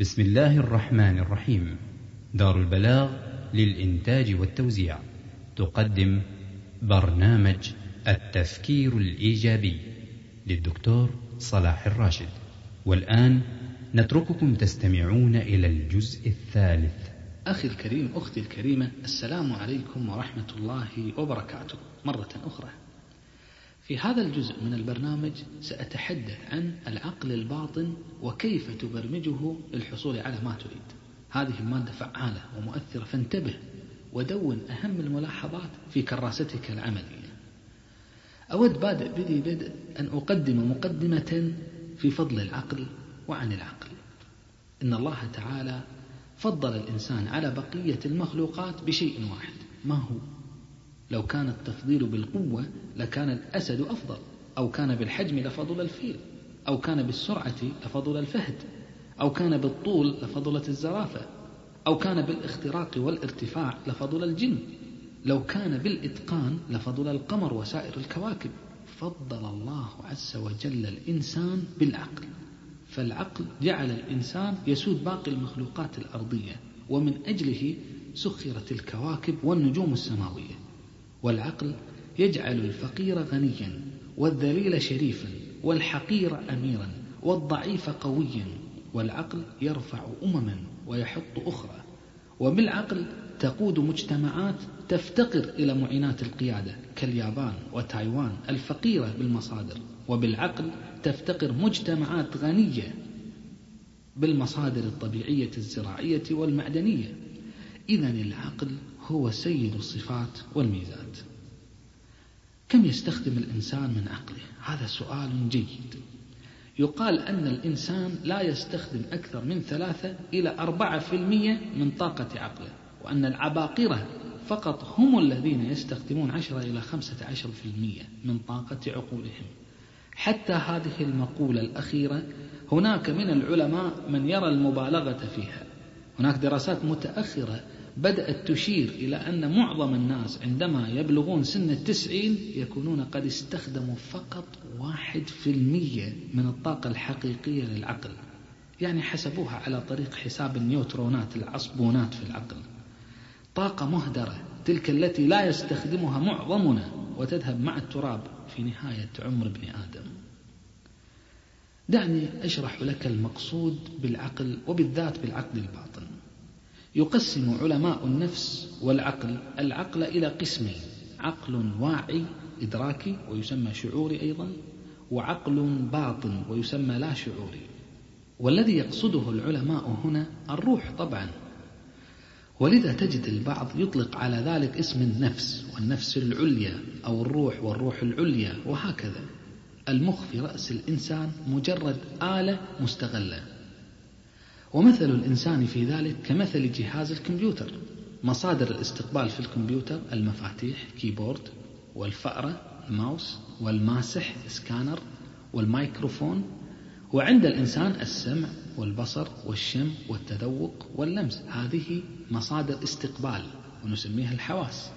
بسم الله الرحمن الرحيم. دار البلاغ للإنتاج والتوزيع. تقدم برنامج التفكير الإيجابي للدكتور صلاح الراشد. والآن نترككم تستمعون إلى الجزء الثالث. أخي الكريم أختي الكريمة السلام عليكم ورحمة الله وبركاته. مرة أخرى. في هذا الجزء من البرنامج سأتحدث عن العقل الباطن وكيف تبرمجه للحصول على ما تريد. هذه المادة فعالة ومؤثرة فانتبه ودون أهم الملاحظات في كراستك العملية. أود بادئ بدي بدء أن أقدم مقدمة في فضل العقل وعن العقل. إن الله تعالى فضل الإنسان على بقية المخلوقات بشيء واحد ما هو؟ لو كان التفضيل بالقوة لكان الأسد أفضل أو كان بالحجم لفضل الفيل أو كان بالسرعة لفضل الفهد أو كان بالطول لفضلت الزرافة أو كان بالإختراق والارتفاع لفضل الجن. لو كان بالإتقان لفضل القمر وسائر الكواكب. فضل الله عز وجل الإنسان بالعقل. فالعقل جعل الإنسان يسود باقي المخلوقات الأرضية ومن أجله سخرت الكواكب والنجوم السماوية. والعقل يجعل الفقير غنيا والذليل شريفا والحقير أميرا والضعيف قويا والعقل يرفع أمما ويحط أخرى. وبالعقل تقود مجتمعات تفتقر إلى معينات القيادة كاليابان وتايوان الفقيرة بالمصادر. وبالعقل تفتقر مجتمعات غنية بالمصادر الطبيعية الزراعية والمعدنية. إذا العقل هو سيد الصفات والميزات. كم يستخدم الإنسان من عقله؟ هذا سؤال جيد. يقال أن الإنسان لا يستخدم أكثر من ثلاثة إلى أربعة في المية من طاقة عقله وأن العباقرة فقط هم الذين يستخدمون عشرة إلى خمسة عشر في المية من طاقة عقولهم. حتى هذه المقولة الأخيرة هناك من العلماء من يرى المبالغة فيها. هناك دراسات متأخرة بدأت تشير إلى أن معظم الناس عندما يبلغون سن التسعين يكونون قد استخدموا فقط واحد في المية من الطاقة الحقيقية للعقل. يعني حسبوها على طريق حساب النيوترونات العصبونات في العقل. طاقة مهدرة تلك التي لا يستخدمها معظمنا وتذهب مع التراب في نهاية عمر ابن آدم. دعني أشرح لك المقصود بالعقل وبالذات بالعقل الباطن. يقسم علماء النفس والعقل العقل إلى قسمين عقل واعي إدراكي ويسمى شعوري أيضا وعقل باطن ويسمى لا شعوري. والذي يقصده العلماء هنا الروح طبعا. ولذا تجد البعض يطلق على ذلك اسم النفس والنفس العليا أو الروح والروح العليا وهكذا. المخ في رأس الإنسان مجرد آلة مستغلة. ومثل الإنسان في ذلك كمثل جهاز الكمبيوتر. مصادر الاستقبال في الكمبيوتر المفاتيح keyboard والفأرة الماوس والماسح سكانر والمايكروفون وعند الإنسان السمع والبصر والشم والتذوق واللمس. هذه مصادر استقبال ونسميها الحواس.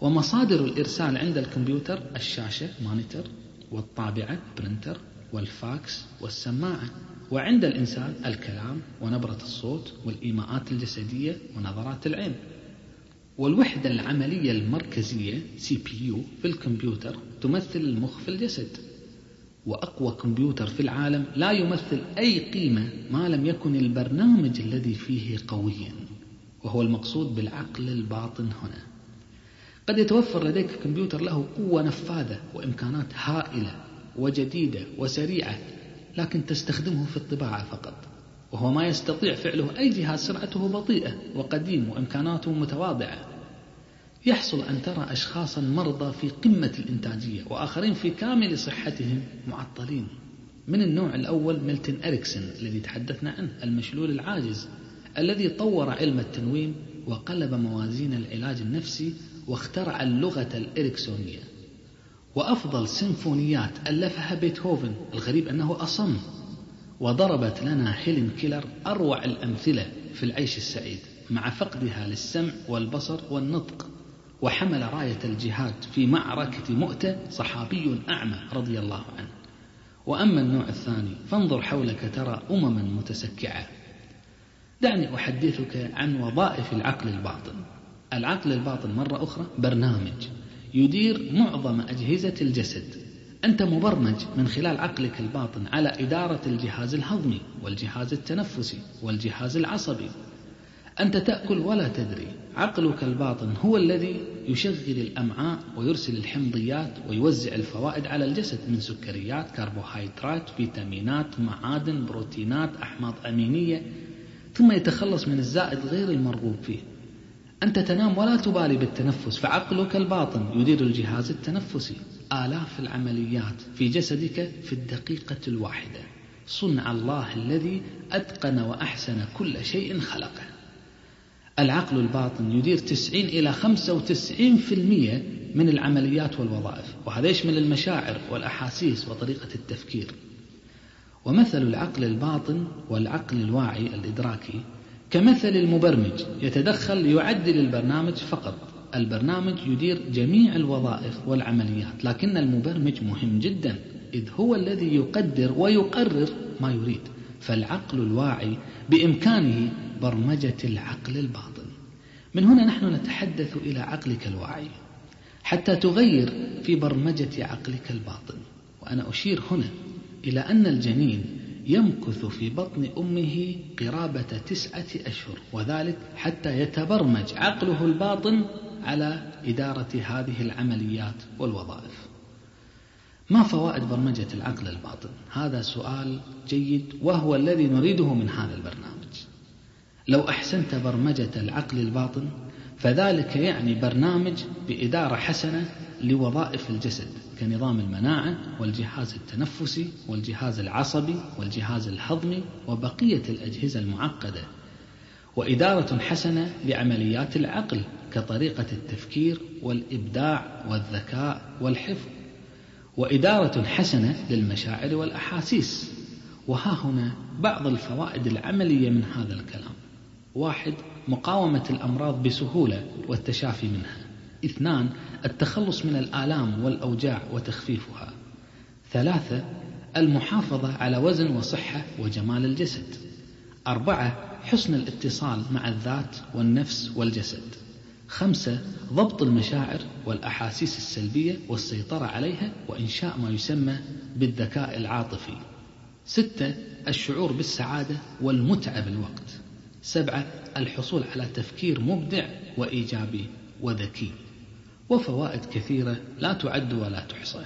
ومصادر الإرسال عند الكمبيوتر الشاشة monitor والطابعة printer والفاكس والسماعة. وعند الإنسان الكلام ونبرة الصوت والإيماءات الجسدية ونظرات العين. والوحدة العملية المركزية CPU في الكمبيوتر تمثل المخ في الجسد. وأقوى كمبيوتر في العالم لا يمثل أي قيمة ما لم يكن البرنامج الذي فيه قويا وهو المقصود بالعقل الباطن هنا. قد يتوفر لديك كمبيوتر له قوة نفاذة وإمكانات هائلة وجديدة وسريعة لكن تستخدمه في الطباعة فقط وهو ما يستطيع فعله أي جهاز سرعته بطيئة وقديم وإمكاناته متواضعة. يحصل أن ترى أشخاصا مرضى في قمة الإنتاجية وآخرين في كامل صحتهم معطلين. من النوع الأول ميلتون أريكسون الذي تحدثنا عنه المشلول العاجز الذي طور علم التنويم وقلب موازين العلاج النفسي واخترع اللغة الإريكسونية. وأفضل سيمفونيات ألفها بيتهوفن الغريب أنه أصم. وضربت لنا هيلين كيلر أروع الأمثلة في العيش السعيد مع فقدها للسمع والبصر والنطق. وحمل راية الجهاد في معركة مؤتة صحابي أعمى رضي الله عنه. وأما النوع الثاني فانظر حولك ترى أمما متسكعة. دعني أحدثك عن وظائف العقل الباطن. العقل الباطن مرة أخرى برنامج. يدير معظم أجهزة الجسد. أنت مبرمج من خلال عقلك الباطن على إدارة الجهاز الهضمي والجهاز التنفسي والجهاز العصبي. أنت تأكل ولا تدري. عقلك الباطن هو الذي يشغل الأمعاء ويرسل الحمضيات ويوزع الفوائد على الجسد من سكريات كربوهيدرات فيتامينات معادن بروتينات أحماض أمينية ثم يتخلص من الزائد غير المرغوب فيه. أنت تنام ولا تبالي بالتنفس فعقلك الباطن يدير الجهاز التنفسي. آلاف العمليات في جسدك في الدقيقة الواحدة. صنع الله الذي أتقن وأحسن كل شيء خلقه. العقل الباطن يدير 90 إلى 95% من العمليات والوظائف. وهذا يشمل المشاعر والأحاسيس وطريقة التفكير. ومثل العقل الباطن والعقل الواعي الإدراكي كمثل المبرمج يتدخل ليعدل البرنامج فقط. البرنامج يدير جميع الوظائف والعمليات لكن المبرمج مهم جدا إذ هو الذي يقدر ويقرر ما يريد. فالعقل الواعي بإمكانه برمجة العقل الباطن. من هنا نحن نتحدث إلى عقلك الواعي حتى تغير في برمجة عقلك الباطن. وأنا أشير هنا إلى أن الجنين يمكث في بطن أمه قرابة تسعة أشهر وذلك حتى يتبرمج عقله الباطن على إدارة هذه العمليات والوظائف ما فوائد برمجة العقل الباطن؟ هذا سؤال جيد وهو الذي نريده من هذا البرنامج. لو أحسنت برمجة العقل الباطن فذلك يعني برنامج بإدارة حسنة لوظائف الجسد كنظام المناعة والجهاز التنفسي والجهاز العصبي والجهاز الهضمي وبقية الأجهزة المعقدة. وإدارة حسنة لعمليات العقل كطريقة التفكير والإبداع والذكاء والحفظ. وإدارة حسنة للمشاعر والأحاسيس. وها هنا بعض الفوائد العملية من هذا الكلام. واحد مقاومة الأمراض بسهولة والتشافي منها. اثنان التخلص من الآلام والأوجاع وتخفيفها. ثلاثة المحافظة على وزن وصحة وجمال الجسد. أربعة حسن الاتصال مع الذات والنفس والجسد. خمسة ضبط المشاعر والأحاسيس السلبية والسيطرة عليها وإنشاء ما يسمى بالذكاء العاطفي. ستة الشعور بالسعادة والمتعة بالوقت. سبعة الحصول على تفكير مبدع وإيجابي وذكي. وفوائد كثيرة لا تعد ولا تحصى.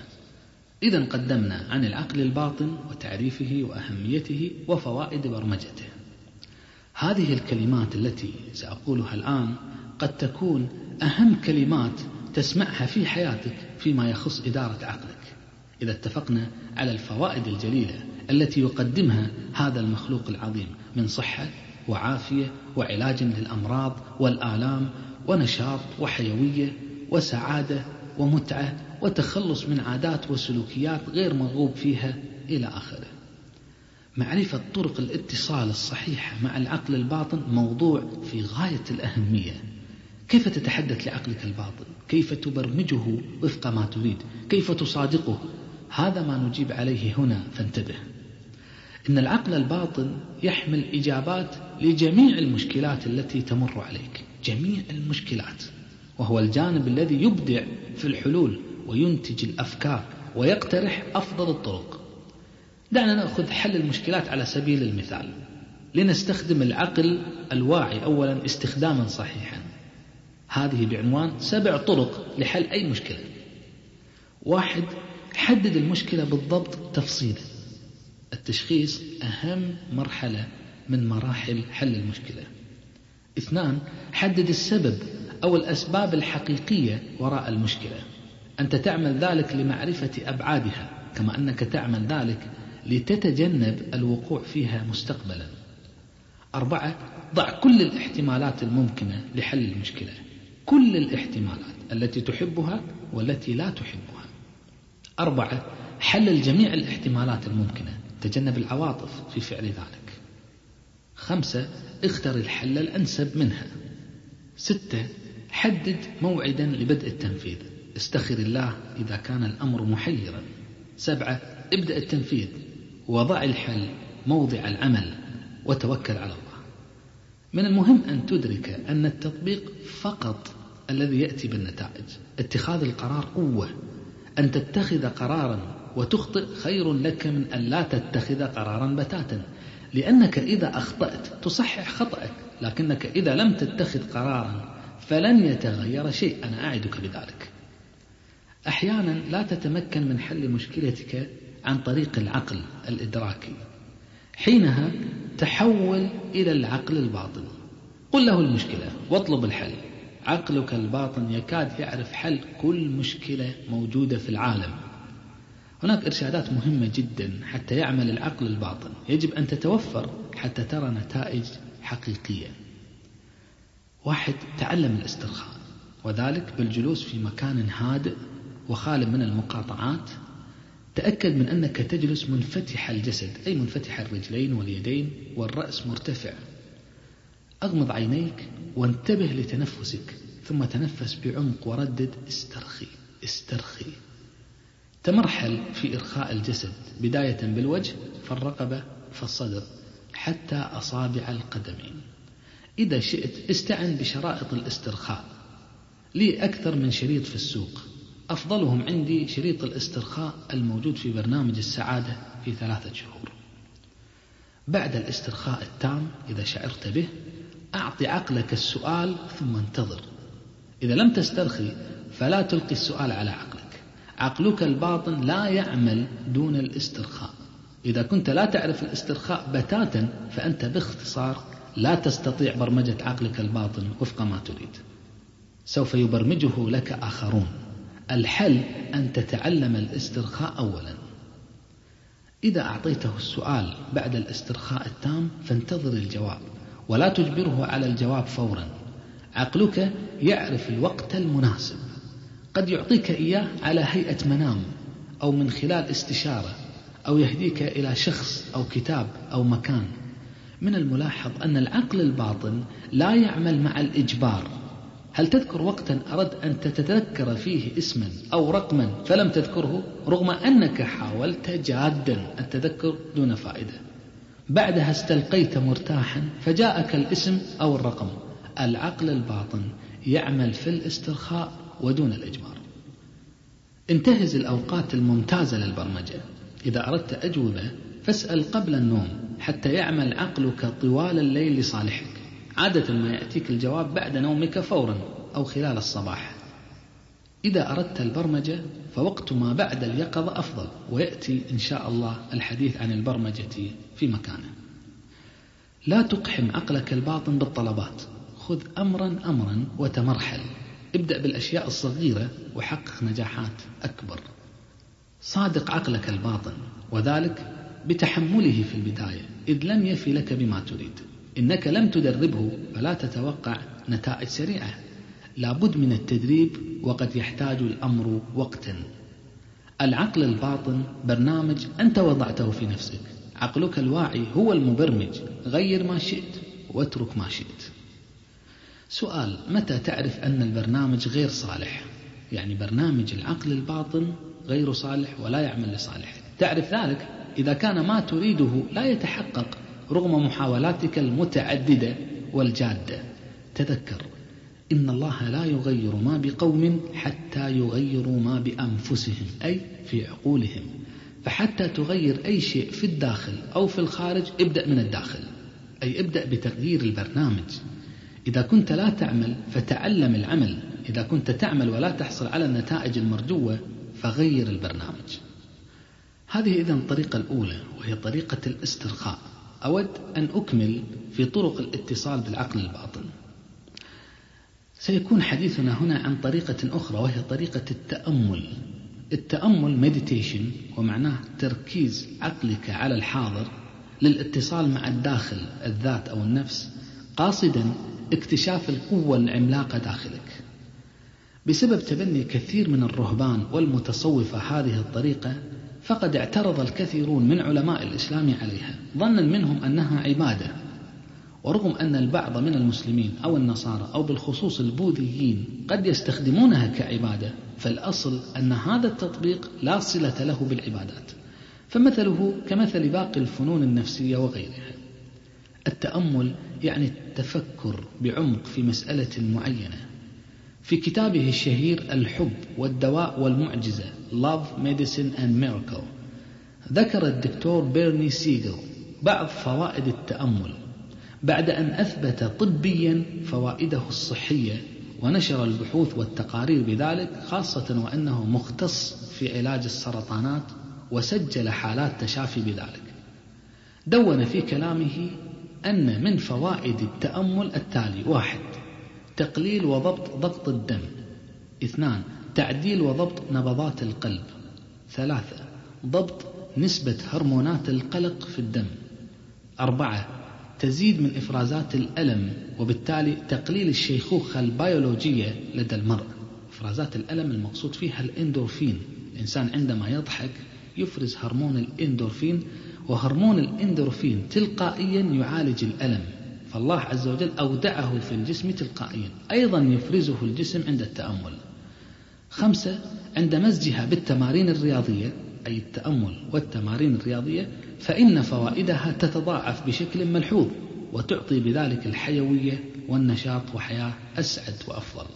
إذا قدمنا عن العقل الباطن وتعريفه وأهميته وفوائد برمجته. هذه الكلمات التي سأقولها الآن قد تكون أهم كلمات تسمعها في حياتك فيما يخص إدارة عقلك. إذا اتفقنا على الفوائد الجليلة التي يقدمها هذا المخلوق العظيم من صحة وعافية وعلاج للأمراض والآلام ونشاط وحيوية وسعادة ومتعة وتخلص من عادات وسلوكيات غير مرغوب فيها إلى آخره. معرفة طرق الاتصال الصحيحة مع العقل الباطن موضوع في غاية الأهمية. كيف تتحدث لعقلك الباطن؟ كيف تبرمجه وفق ما تريد؟ كيف تصادقه؟ هذا ما نجيب عليه هنا فانتبه. إن العقل الباطن يحمل إجابات لجميع المشكلات التي تمر عليك. جميع المشكلات. وهو الجانب الذي يبدع في الحلول وينتج الأفكار ويقترح أفضل الطرق. دعنا نأخذ حل المشكلات على سبيل المثال. لنستخدم العقل الواعي أولا استخداما صحيحا. هذه بعنوان سبع طرق لحل أي مشكلة. واحد حدد المشكلة بالضبط تفصيلا. التشخيص أهم مرحلة من مراحل حل المشكلة. اثنان حدد السبب أو الأسباب الحقيقية وراء المشكلة. أنت تعمل ذلك لمعرفة أبعادها كما أنك تعمل ذلك لتتجنب الوقوع فيها مستقبلا. أربعة ضع كل الاحتمالات الممكنة لحل المشكلة. كل الاحتمالات التي تحبها والتي لا تحبها. أربعة حلل جميع الاحتمالات الممكنة. تجنب العواطف في فعل ذلك. خمسة اختر الحل الأنسب منها. ستة حدد موعدا لبدء التنفيذ. استخر الله إذا كان الأمر محيرا. سبعة ابدأ التنفيذ. وضع الحل موضع العمل وتوكل على الله. من المهم أن تدرك أن التطبيق فقط الذي يأتي بالنتائج. اتخاذ القرار قوة. أن تتخذ قرارا وتخطئ خير لك من أن لا تتخذ قرارا بتاتا. لأنك إذا أخطأت تصحح خطأك لكنك إذا لم تتخذ قرارا فلن يتغير شيء. أنا أعدك بذلك. أحيانا لا تتمكن من حل مشكلتك عن طريق العقل الإدراكي. حينها تحول إلى العقل الباطن. قل له المشكلة واطلب الحل. عقلك الباطن يكاد يعرف حل كل مشكلة موجودة في العالم. هناك إرشادات مهمة جدا حتى يعمل العقل الباطن. يجب أن تتوفر حتى ترى نتائج حقيقية. واحد تعلم الاسترخاء وذلك بالجلوس في مكان هادئ وخال من المقاطعات. تأكد من أنك تجلس منفتح الجسد أي منفتح الرجلين واليدين والرأس مرتفع. أغمض عينيك وانتبه لتنفسك ثم تنفس بعمق وردد استرخي استرخي. تمرحل في إرخاء الجسد بداية بالوجه فالرقبة فالصدر حتى أصابع القدمين. إذا شئت استعن بشرائط الاسترخاء. لي أكثر من شريط في السوق. أفضلهم عندي شريط الاسترخاء الموجود في برنامج السعادة في ثلاثة شهور. بعد الاسترخاء التام إذا شعرت به أعطي عقلك السؤال ثم انتظر. إذا لم تسترخي فلا تلقي السؤال على عقلك. عقلك الباطن لا يعمل دون الاسترخاء. إذا كنت لا تعرف الاسترخاء بتاتا فأنت باختصار لا تستطيع برمجة عقلك الباطن وفق ما تريد. سوف يبرمجه لك آخرون. الحل أن تتعلم الاسترخاء أولا. إذا أعطيته السؤال بعد الاسترخاء التام فانتظر الجواب ولا تجبره على الجواب فورا. عقلك يعرف الوقت المناسب. قد يعطيك إياه على هيئة منام أو من خلال استشارة أو يهديك إلى شخص أو كتاب أو مكان. من الملاحظ أن العقل الباطن لا يعمل مع الإجبار. هل تذكر وقتا أردت أن تتذكر فيه اسما أو رقما فلم تذكره؟ رغم أنك حاولت جادا التذكر دون فائدة. بعدها استلقيت مرتاحا فجاءك الاسم أو الرقم. العقل الباطن يعمل في الاسترخاء ودون الإجبار. انتهز الأوقات الممتازة للبرمجة. إذا أردت أجوبة فاسأل قبل النوم حتى يعمل عقلك طوال الليل لصالحك. عادة ما يأتيك الجواب بعد نومك فورا أو خلال الصباح. إذا أردت البرمجة فوقت ما بعد اليقظة أفضل ويأتي إن شاء الله الحديث عن البرمجة في مكانه. لا تقحم عقلك الباطن بالطلبات. خذ أمرا أمرا وتمرحل. ابدأ بالأشياء الصغيرة وحقق نجاحات أكبر. صادق عقلك الباطن وذلك بتحمله في البداية إذ لن يفي لك بما تريد. إنك لم تدربه فلا تتوقع نتائج سريعة. لابد من التدريب وقد يحتاج الأمر وقتا. العقل الباطن برنامج أنت وضعته في نفسك. عقلك الواعي هو المبرمج. غير ما شئت واترك ما شئت. سؤال متى تعرف أن البرنامج غير صالح؟ يعني برنامج العقل الباطن غير صالح ولا يعمل لصالحك تعرف ذلك؟ إذا كان ما تريده لا يتحقق رغم محاولاتك المتعددة والجادة. تذكر إن الله لا يغير ما بقوم حتى يغيروا ما بأنفسهم أي في عقولهم. فحتى تغير أي شيء في الداخل أو في الخارج ابدأ من الداخل أي ابدأ بتغيير البرنامج. إذا كنت لا تعمل فتعلم العمل إذا كنت تعمل ولا تحصل على النتائج المرجوة فغير البرنامج. هذه إذا الطريقة الأولى وهي طريقة الاسترخاء. أود أن أكمل في طرق الاتصال بالعقل الباطن. سيكون حديثنا هنا عن طريقة أخرى وهي طريقة التأمل. التأمل meditation ومعناه تركيز عقلك على الحاضر للاتصال مع الداخل الذات أو النفس قاصدا اكتشاف القوة العملاقة داخلك. بسبب تبني كثير من الرهبان والمتصوفة هذه الطريقة فقد اعترض الكثيرون من علماء الإسلام عليها ظنا منهم أنها عبادة ورغم أن البعض من المسلمين أو النصارى أو بالخصوص البوذيين قد يستخدمونها كعبادة فالأصل أن هذا التطبيق لا صلة له بالعبادات فمثله كمثل باقي الفنون النفسية وغيرها. التأمل يعني التفكر بعمق في مسألة معينة. في كتابه الشهير الحب والدواء والمعجزة Love, Medicine and Miracle. ذكر الدكتور بيرني سيجل بعض فوائد التأمل. بعد أن أثبت طبيا فوائده الصحية ونشر البحوث والتقارير بذلك خاصة وأنه مختص في علاج السرطانات وسجل حالات تشافي بذلك. دون في كلامه أن من فوائد التأمل التالي واحد تقليل وضبط ضغط الدم. اثنان تعديل وضبط نبضات القلب. ثلاثة ضبط نسبة هرمونات القلق في الدم. أربعة تزيد من إفرازات الألم وبالتالي تقليل الشيخوخة البيولوجية لدى المرء. إفرازات الألم المقصود فيها الإندورفين. الإنسان عندما يضحك يفرز هرمون الإندورفين وهرمون الإندورفين تلقائيا يعالج الألم. فالله عز وجل أودعه في الجسم تلقائيا. أيضا يفرزه الجسم عند التأمل. خمسة عند مزجها بالتمارين الرياضية أي التأمل والتمارين الرياضية فإن فوائدها تتضاعف بشكل ملحوظ وتعطي بذلك الحيوية والنشاط وحياة أسعد وأفضل.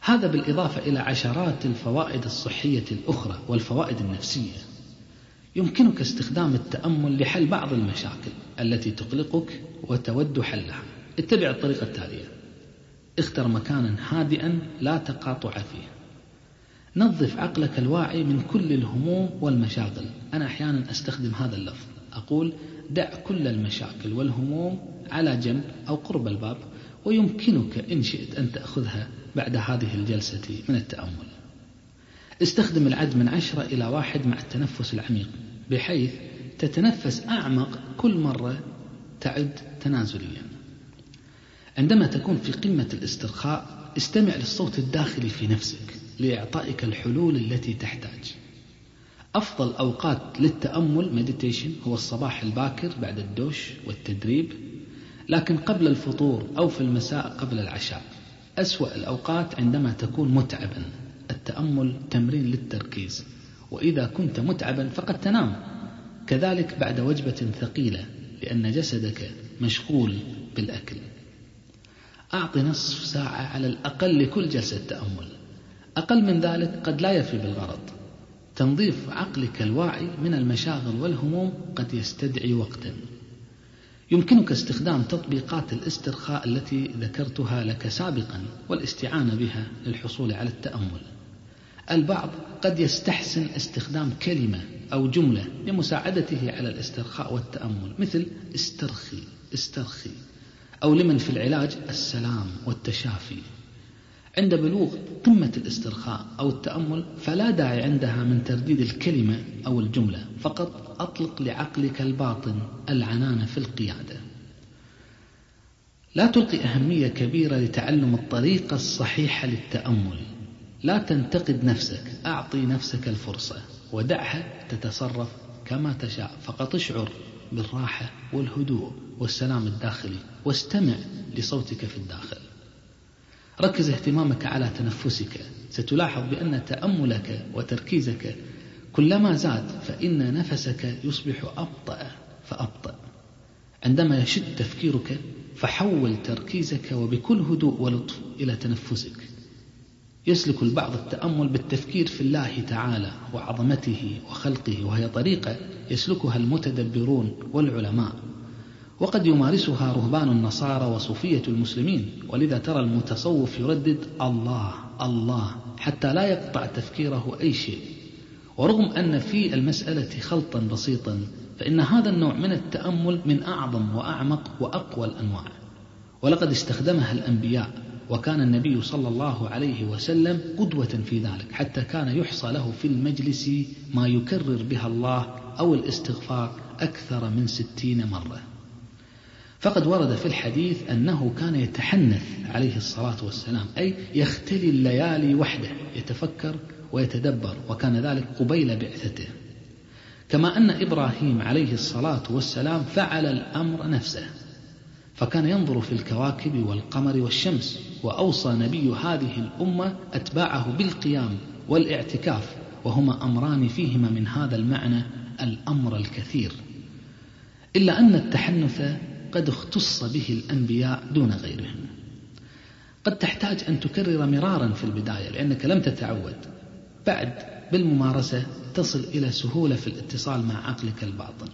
هذا بالإضافة إلى عشرات الفوائد الصحية الأخرى والفوائد النفسية. يمكنك استخدام التأمل لحل بعض المشاكل التي تقلقك وتود حلها. اتبع الطريقة التالية. اختر مكانا هادئا لا تقاطع فيه. نظف عقلك الواعي من كل الهموم والمشاغل. أنا أحيانا أستخدم هذا اللفظ. أقول دع كل المشاكل والهموم على جنب أو قرب الباب ويمكنك إن شئت أن تأخذها بعد هذه الجلسة من التأمل. استخدم العد من عشرة إلى واحد مع التنفس العميق. بحيث تتنفس أعمق كل مرة تعد تنازليا. عندما تكون في قمة الاسترخاء استمع للصوت الداخلي في نفسك لإعطائك الحلول التي تحتاج. أفضل أوقات للتأمل مديتيشن هو الصباح الباكر بعد الدوش والتدريب لكن قبل الفطور أو في المساء قبل العشاء. أسوأ الأوقات عندما تكون متعبا. التأمل تمرين للتركيز. وإذا كنت متعبا فقد تنام. كذلك بعد وجبة ثقيلة لأن جسدك مشغول بالأكل. أعطي نصف ساعة على الأقل لكل جلسة تأمل. أقل من ذلك قد لا يفي بالغرض. تنظيف عقلك الواعي من المشاغل والهموم قد يستدعي وقتا. يمكنك استخدام تطبيقات الاسترخاء التي ذكرتها لك سابقا والاستعانة بها للحصول على التأمل. البعض قد يستحسن استخدام كلمة أو جملة لمساعدته على الاسترخاء والتأمل مثل استرخي استرخي أو لمن في العلاج السلام والتشافي. عند بلوغ قمة الاسترخاء أو التأمل فلا داعي عندها من ترديد الكلمة أو الجملة فقط أطلق لعقلك الباطن العنان في القيادة. لا تلقي أهمية كبيرة لتعلم الطريقة الصحيحة للتأمل. لا تنتقد نفسك أعطي نفسك الفرصة ودعها تتصرف كما تشاء. فقط اشعر بالراحة والهدوء والسلام الداخلي واستمع لصوتك في الداخل. ركز اهتمامك على تنفسك. ستلاحظ بأن تأملك وتركيزك كلما زاد فإن نفسك يصبح أبطأ فأبطأ. عندما يشد تفكيرك فحول تركيزك وبكل هدوء ولطف إلى تنفسك. يسلك البعض التأمل بالتفكير في الله تعالى وعظمته وخلقه وهي طريقة يسلكها المتدبرون والعلماء. وقد يمارسها رهبان النصارى وصوفية المسلمين. ولذا ترى المتصوف يردد الله الله حتى لا يقطع تفكيره أي شيء. ورغم أن في المسألة خلطا بسيطا فإن هذا النوع من التأمل من أعظم وأعمق وأقوى الأنواع. ولقد استخدمها الأنبياء وكان النبي صلى الله عليه وسلم قدوة في ذلك حتى كان يحصى له في المجلس ما يكرر بها الله أو الاستغفار أكثر من ستين مرة. فقد ورد في الحديث أنه كان يتحنث عليه الصلاة والسلام أي يختلي الليالي وحده يتفكر ويتدبر وكان ذلك قبيل بعثته. كما أن إبراهيم عليه الصلاة والسلام فعل الأمر نفسه. فكان ينظر في الكواكب والقمر والشمس وأوصى نبي هذه الأمة أتباعه بالقيام والاعتكاف وهما أمران فيهما من هذا المعنى الأمر الكثير. إلا أن التحنث قد اختص به الأنبياء دون غيرهم. قد تحتاج أن تكرر مرارا في البداية لأنك لم تتعود. بعد بالممارسة تصل إلى سهولة في الاتصال مع عقلك الباطن.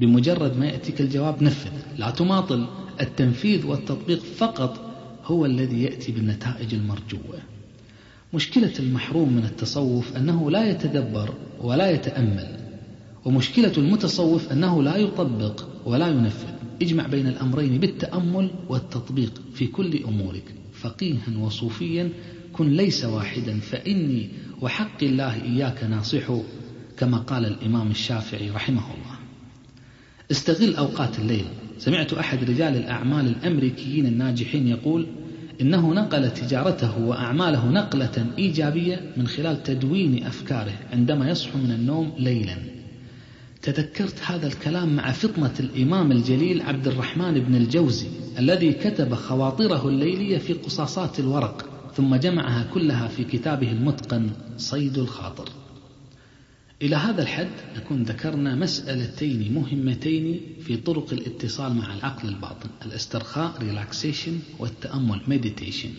بمجرد ما يأتيك الجواب نفذ. لا تماطل. التنفيذ والتطبيق فقط هو الذي يأتي بالنتائج المرجوة. مشكلة المحروم من التصوف أنه لا يتدبر ولا يتأمل ومشكلة المتصوف أنه لا يطبق ولا ينفذ. اجمع بين الأمرين بالتأمل والتطبيق في كل أمورك. فقيها وصوفيا كن ليس واحدا فإني وحق الله إياك ناصح كما قال الإمام الشافعي رحمه الله. استغل أوقات الليل. سمعت أحد رجال الأعمال الأمريكيين الناجحين يقول إنه نقل تجارته وأعماله نقلة إيجابية من خلال تدوين أفكاره عندما يصحو من النوم ليلا. تذكرت هذا الكلام مع فطنة الإمام الجليل عبد الرحمن بن الجوزي الذي كتب خواطره الليلية في قصاصات الورق ثم جمعها كلها في كتابه المتقن صيد الخاطر. إلى هذا الحد نكون ذكرنا مسألتين مهمتين في طرق الاتصال مع العقل الباطن الاسترخاء relaxation والتأمل meditation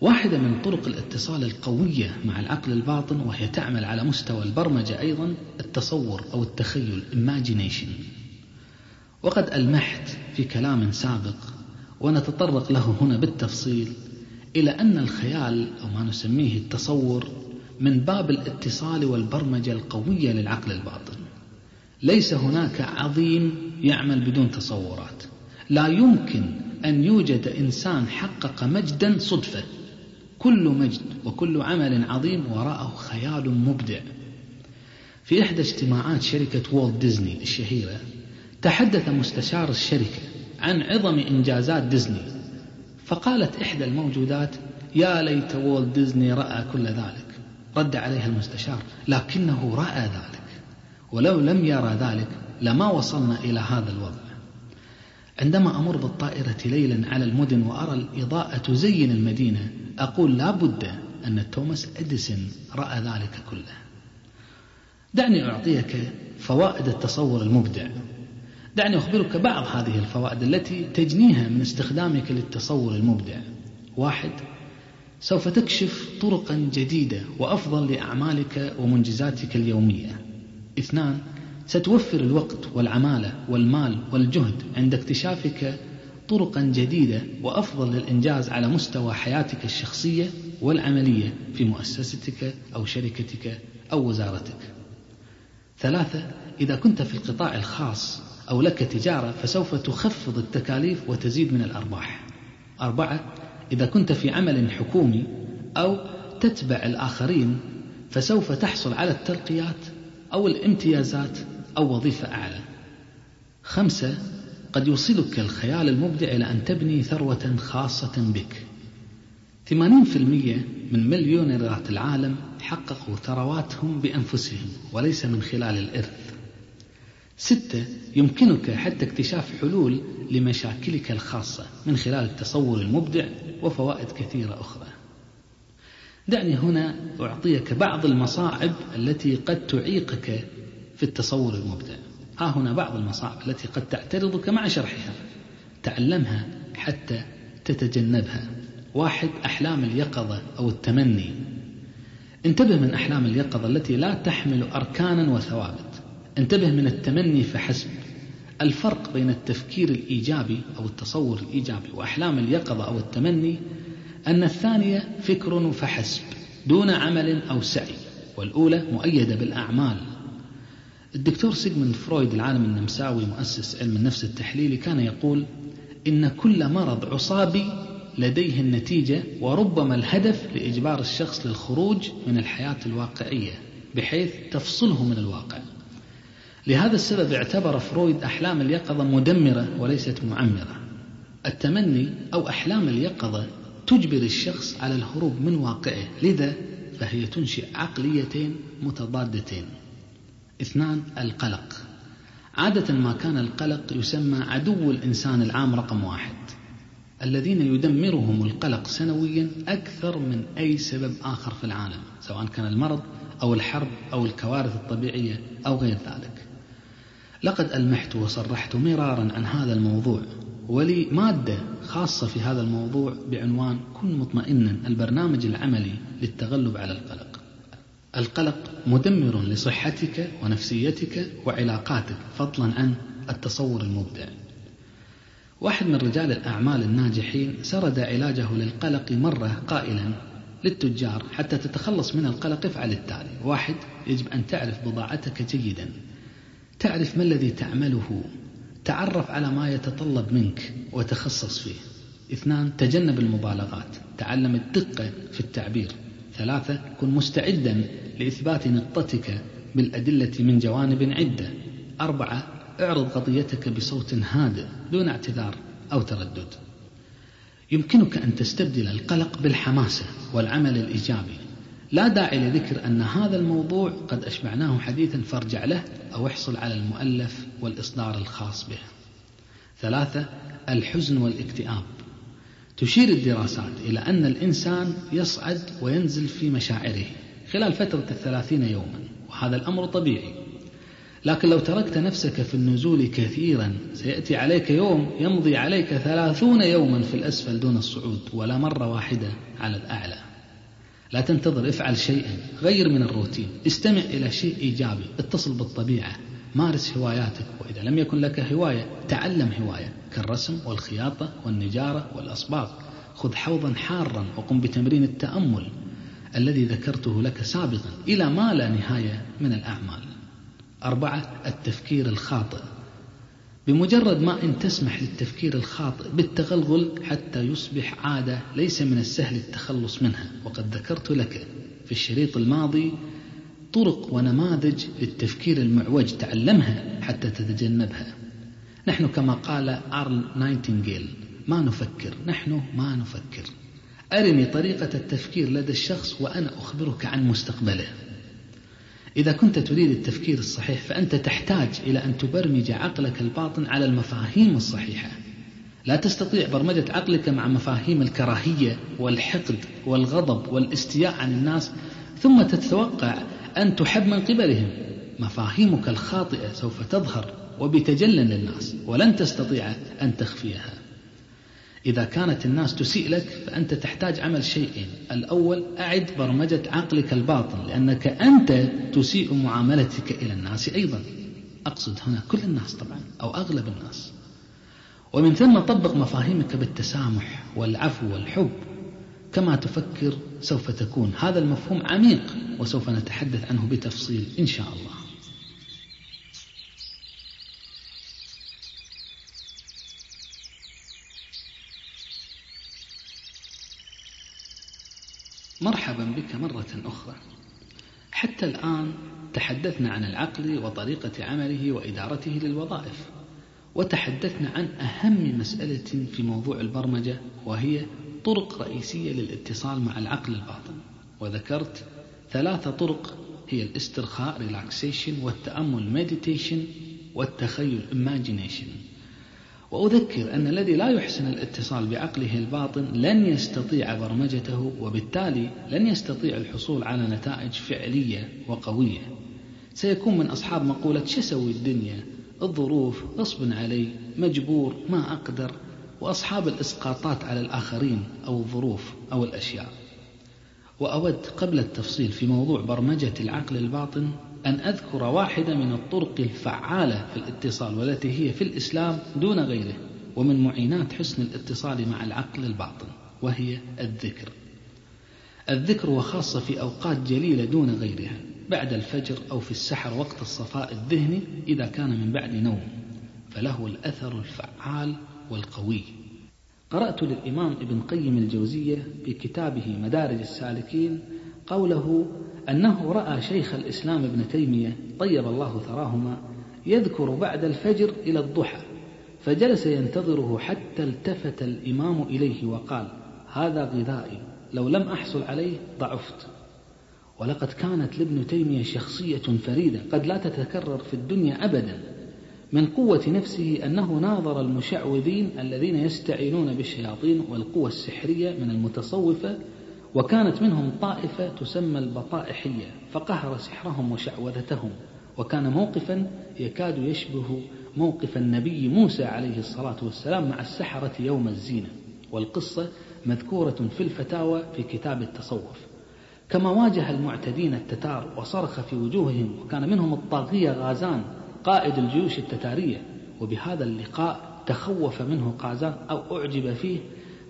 واحدة من طرق الاتصال القوية مع العقل الباطن وهي تعمل على مستوى البرمجة أيضا التصور أو التخيل imagination. وقد ألمحت في كلام سابق ونتطرق له هنا بالتفصيل إلى أن الخيال أو ما نسميه التصور من باب الاتصال والبرمجة القوية للعقل الباطن. ليس هناك عظيم يعمل بدون تصورات. لا يمكن أن يوجد إنسان حقق مجدا صدفة. كل مجد وكل عمل عظيم وراءه خيال مبدع. في إحدى اجتماعات شركة والت ديزني الشهيرة تحدث مستشار الشركة عن عظم إنجازات ديزني فقالت إحدى الموجودات يا ليت والت ديزني رأى كل ذلك. رد عليها المستشار لكنه رأى ذلك ولو لم يرى ذلك لما وصلنا إلى هذا الوضع. عندما أمر بالطائرة ليلا على المدن وأرى الإضاءة تزين المدينة أقول لا بد أن توماس أديسون رأى ذلك كله. دعني أعطيك فوائد التصور المبدع. دعني أخبرك بعض هذه الفوائد التي تجنيها من استخدامك للتصور المبدع. واحد سوف تكشف طرقا جديدة وأفضل لأعمالك ومنجزاتك اليومية اثنان ستوفر الوقت والعمالة والمال والجهد عند اكتشافك طرقا جديدة وأفضل للإنجاز على مستوى حياتك الشخصية والعملية في مؤسستك أو شركتك أو وزارتك. ثلاثة إذا كنت في القطاع الخاص أو لك تجارة فسوف تخفض التكاليف وتزيد من الأرباح. أربعة إذا كنت في عمل حكومي أو تتبع الآخرين فسوف تحصل على الترقيات أو الامتيازات أو وظيفة أعلى. خمسة قد يوصلك الخيال المبدع إلى أن تبني ثروة خاصة بك. 80% من مليونيرات العالم حققوا ثرواتهم بأنفسهم وليس من خلال الإرث. ستة يمكنك حتى اكتشاف حلول لمشاكلك الخاصة من خلال التصور المبدع وفوائد كثيرة أخرى. دعني هنا أعطيك بعض المصاعب التي قد تعيقك في التصور المبدع. ها هنا بعض المصاعب التي قد تعترضك مع شرحها. تعلمها حتى تتجنبها. واحد أحلام اليقظة أو التمني. انتبه من أحلام اليقظة التي لا تحمل أركانا وثوابت. انتبه من التمني فحسب الفرق بين التفكير الإيجابي أو التصور الإيجابي وأحلام اليقظة أو التمني أن الثانية فكر فحسب دون عمل أو سعي والأولى مؤيدة بالأعمال. الدكتور سيغموند فرويد العالم النمساوي مؤسس علم النفس التحليلي كان يقول إن كل مرض عصابي لديه النتيجة وربما الهدف لإجبار الشخص للخروج من الحياة الواقعية بحيث تفصله من الواقع. لهذا السبب اعتبر فرويد أحلام اليقظة مدمرة وليست معمرة. التمني أو أحلام اليقظة تجبر الشخص على الهروب من واقعه لذا فهي تنشئ عقليتين متضادتين. اثنان القلق. عادة ما كان القلق يسمى عدو الإنسان العام رقم واحد. الذين يدمرهم القلق سنويا أكثر من أي سبب آخر في العالم سواء كان المرض أو الحرب أو الكوارث الطبيعية أو غير ذلك. لقد ألمحت وصرحت مرارا عن هذا الموضوع ولي مادة خاصة في هذا الموضوع بعنوان كن مطمئنا البرنامج العملي للتغلب على القلق. القلق مدمر لصحتك ونفسيتك وعلاقاتك فضلا عن التصور المبدع. واحد من رجال الأعمال الناجحين سرد علاجه للقلق مرة قائلا للتجار حتى تتخلص من القلق افعل التالي. واحد يجب أن تعرف بضاعتك جيدا. تعرف ما الذي تعمله. تعرف على ما يتطلب منك وتخصص فيه. اثنان تجنب المبالغات. تعلم الدقة في التعبير. ثلاثة كن مستعدا لإثبات نقطتك بالأدلة من جوانب عدة. أربعة اعرض قضيتك بصوت هادئ دون اعتذار أو تردد. يمكنك أن تستبدل القلق بالحماسة والعمل الإيجابي. لا داعي لذكر أن هذا الموضوع قد أشبعناه حديثا فارجع له أو احصل على المؤلف والإصدار الخاص به. ثلاثة الحزن والاكتئاب. تشير الدراسات إلى أن الإنسان يصعد وينزل في مشاعره خلال فترة الثلاثين يوما وهذا الأمر طبيعي. لكن لو تركت نفسك في النزول كثيرا سيأتي عليك يوم يمضي عليك ثلاثون يوما في الأسفل دون الصعود ولا مرة واحدة على الأعلى. لا تنتظر افعل شيئا غير من الروتين. استمع إلى شيء إيجابي اتصل بالطبيعة مارس هواياتك. وإذا لم يكن لك هواية تعلم هواية كالرسم والخياطة والنجارة والأصباغ خذ حوضا حارا وقم بتمرين التأمل الذي ذكرته لك سابقا إلى ما لا نهاية من الأعمال. أربعة التفكير الخاطئ. بمجرد ما أن تسمح للتفكير الخاطئ بالتغلغل حتى يصبح عادة ليس من السهل التخلص منها. وقد ذكرت لك في الشريط الماضي طرق ونماذج للتفكير المعوج تعلمها حتى تتجنبها. نحن كما قال أرل نايتنجيل ما نفكر نحن ما نفكر. أرني طريقة التفكير لدى الشخص وأنا أخبرك عن مستقبله. إذا كنت تريد التفكير الصحيح فأنت تحتاج إلى أن تبرمج عقلك الباطن على المفاهيم الصحيحة. لا تستطيع برمجة عقلك مع مفاهيم الكراهية والحقد والغضب والاستياء عن الناس ثم تتوقع أن تحب من قبلهم. مفاهيمك الخاطئة سوف تظهر وبتجل للناس ولن تستطيع أن تخفيها. إذا كانت الناس تسيء لك فأنت تحتاج عمل شيئين. الأول أعد برمجة عقلك الباطن لأنك أنت تسيء معاملتك إلى الناس أيضا. أقصد هنا كل الناس طبعا أو أغلب الناس. ومن ثم طبق مفاهيمك بالتسامح والعفو والحب. كما تفكر سوف تكون. هذا المفهوم عميق وسوف نتحدث عنه بتفصيل إن شاء الله. مرحبا بك مرة أخرى. حتى الآن تحدثنا عن العقل وطريقة عمله وإدارته للوظائف وتحدثنا عن أهم مسألة في موضوع البرمجة وهي طرق رئيسية للاتصال مع العقل الباطن. وذكرت ثلاث طرق هي الاسترخاء relaxation والتأمل meditation والتخيل imagination. وأذكر أن الذي لا يحسن الاتصال بعقله الباطن لن يستطيع برمجته وبالتالي لن يستطيع الحصول على نتائج فعلية وقوية. سيكون من أصحاب مقولة شو أسوي الدنيا؟ الظروف غصب علي مجبور ما أقدر وأصحاب الإسقاطات على الآخرين أو الظروف أو الأشياء. وأود قبل التفصيل في موضوع برمجة العقل الباطن أن أذكر واحدة من الطرق الفعالة في الاتصال والتي هي في الإسلام دون غيره ومن معينات حسن الاتصال مع العقل الباطن وهي الذكر. الذكر وخاصة في أوقات جليلة دون غيرها بعد الفجر أو في السحر وقت الصفاء الذهني إذا كان من بعد نوم فله الأثر الفعال والقوي. قرأت للإمام ابن قيم الجوزية في كتابه مدارج السالكين قوله أنه رأى شيخ الإسلام ابن تيمية طيب الله ثراهما يذكر بعد الفجر إلى الضحى فجلس ينتظره حتى التفت الإمام إليه وقال هذا غذائي لو لم أحصل عليه ضعفت. ولقد كانت لابن تيمية شخصية فريدة قد لا تتكرر في الدنيا أبدا من قوة نفسه أنه ناظر المشعوذين الذين يستعينون بالشياطين والقوى السحرية من المتصوفة وكانت منهم طائفة تسمى البطائحية فقهر سحرهم وشعوذتهم وكان موقفا يكاد يشبه موقف النبي موسى عليه الصلاة والسلام مع السحرة يوم الزينة. والقصة مذكورة في الفتاوى في كتاب التصوف. كما واجه المعتدين التتار وصرخ في وجوههم وكان منهم الطاغية غازان قائد الجيوش التتارية وبهذا اللقاء تخوف منه قازان أو أعجب فيه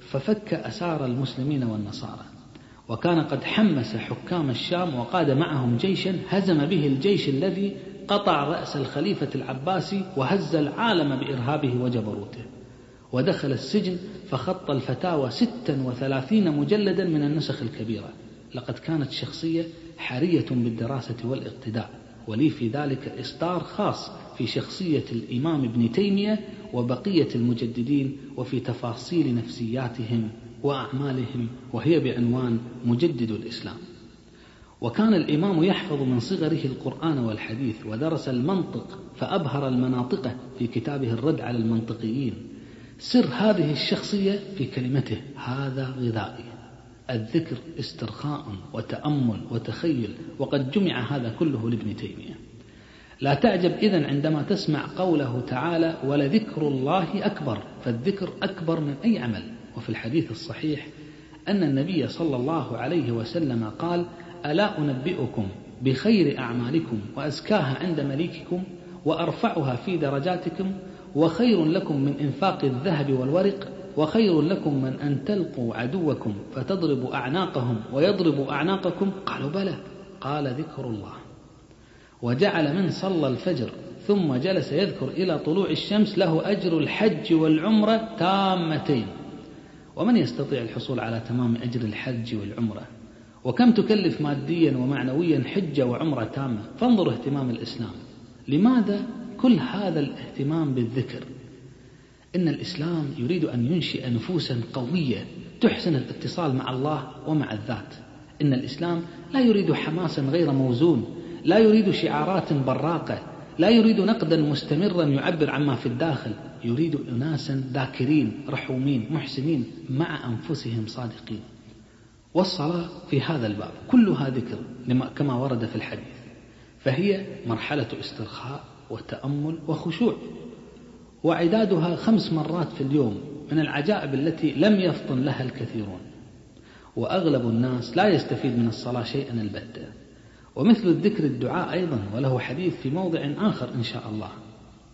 ففك أسار المسلمين والنصارى. وكان قد حمس حكام الشام وقاد معهم جيشا هزم به الجيش الذي قطع رأس الخليفة العباسي وهز العالم بإرهابه وجبروته. ودخل السجن فخط الفتاوى ستا وثلاثين مجلدا من النسخ الكبيرة. لقد كانت شخصية حرية بالدراسة والإقتداء. ولي في ذلك إصدار خاص في شخصية الإمام ابن تيمية وبقية المجددين وفي تفاصيل نفسياتهم. وأعمالهم وهي بعنوان مجدد الإسلام. وكان الإمام يحفظ من صغره القرآن والحديث ودرس المنطق فأبهر المناطق في كتابه الرد على المنطقيين. سر هذه الشخصية في كلمته هذا غذائي. الذكر استرخاء وتأمل وتخيل وقد جمع هذا كله لابن تيمية. لا تعجب إذن عندما تسمع قوله تعالى ولذكر الله أكبر. فالذكر أكبر من أي عمل. وفي الحديث الصحيح أن النبي صلى الله عليه وسلم قال ألا أنبئكم بخير أعمالكم وأزكاها عند مليككم وأرفعها في درجاتكم وخير لكم من إنفاق الذهب والورق وخير لكم من أن تلقوا عدوكم فتضربوا أعناقهم ويضربوا أعناقكم قالوا بلى قال ذكر الله. وجعل من صلى الفجر ثم جلس يذكر إلى طلوع الشمس له أجر الحج والعمرة تامتين. ومن يستطيع الحصول على تمام أجر الحج والعمرة؟ وكم تكلف ماديا ومعنويا حجة وعمرة تامة؟ فانظروا اهتمام الإسلام. لماذا كل هذا الاهتمام بالذكر؟ إن الإسلام يريد أن ينشئ نفوسا قوية تحسن الاتصال مع الله ومع الذات. إن الإسلام لا يريد حماسا غير موزون لا يريد شعارات براقة لا يريد نقدا مستمرا يعبر عما في الداخل. يريد أناسا ذاكرين رحومين محسنين مع أنفسهم صادقين. والصلاة في هذا الباب كلها ذكر كما ورد في الحديث. فهي مرحلة استرخاء وتأمل وخشوع. وعدادها خمس مرات في اليوم من العجائب التي لم يفطن لها الكثيرون. وأغلب الناس لا يستفيد من الصلاة شيئا البتة. ومثل الذكر الدعاء أيضا وله حديث في موضع آخر إن شاء الله.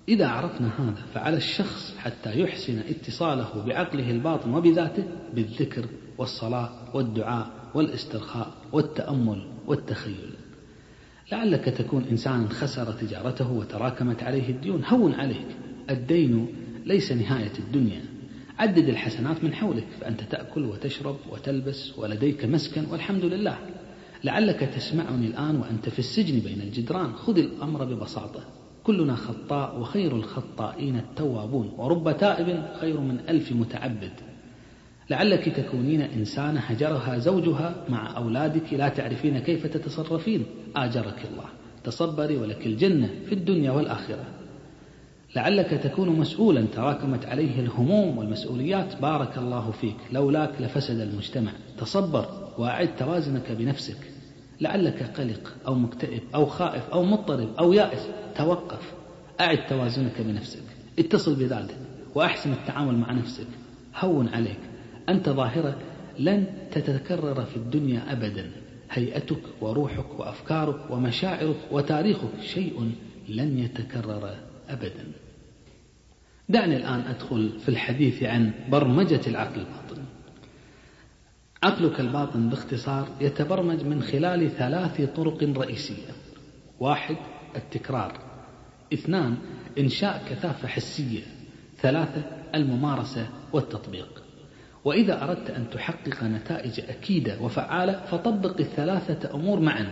إذا عرفنا هذا فعلى الشخص حتى يحسن اتصاله بعقله الباطن وبذاته بالذكر والصلاة والدعاء والاسترخاء والتأمل والتخيل. لعلك تكون إنسانا خسر تجارته وتراكمت عليه الديون هون عليك. الدين ليس نهاية الدنيا. عدد الحسنات من حولك فأنت تأكل وتشرب وتلبس ولديك مسكن والحمد لله. لعلك تسمعني الآن وأنت في السجن بين الجدران. خذ الأمر ببساطة. كلنا خطاء وخير الخطائين التوابون. ورب تائب خير من ألف متعبد. لعلك تكونين إنسانة هجرها زوجها مع أولادك لا تعرفين كيف تتصرفين. آجرك الله. تصبري ولك الجنة في الدنيا والآخرة. لعلك تكون مسؤولا. تراكمت عليه الهموم والمسؤوليات. بارك الله فيك. لولاك لفسد المجتمع. تصبر. وأعد توازنك بنفسك. لعلك قلق أو مكتئب أو خائف أو مضطرب أو يائس. توقف. أعد توازنك بنفسك. اتصل بذاتك وأحسن التعامل مع نفسك. هون عليك. أنت ظاهرة لن تتكرر في الدنيا أبدا. هيئتك وروحك وأفكارك ومشاعرك وتاريخك شيء لن يتكرر أبدا. دعني الآن أدخل في الحديث عن برمجة العقل الباطن. عقلك الباطن باختصار يتبرمج من خلال ثلاث طرق رئيسية. واحد التكرار. اثنان إنشاء كثافة حسية. ثلاثة الممارسة والتطبيق. وإذا أردت أن تحقق نتائج أكيدة وفعالة فطبق الثلاثة أمور معا.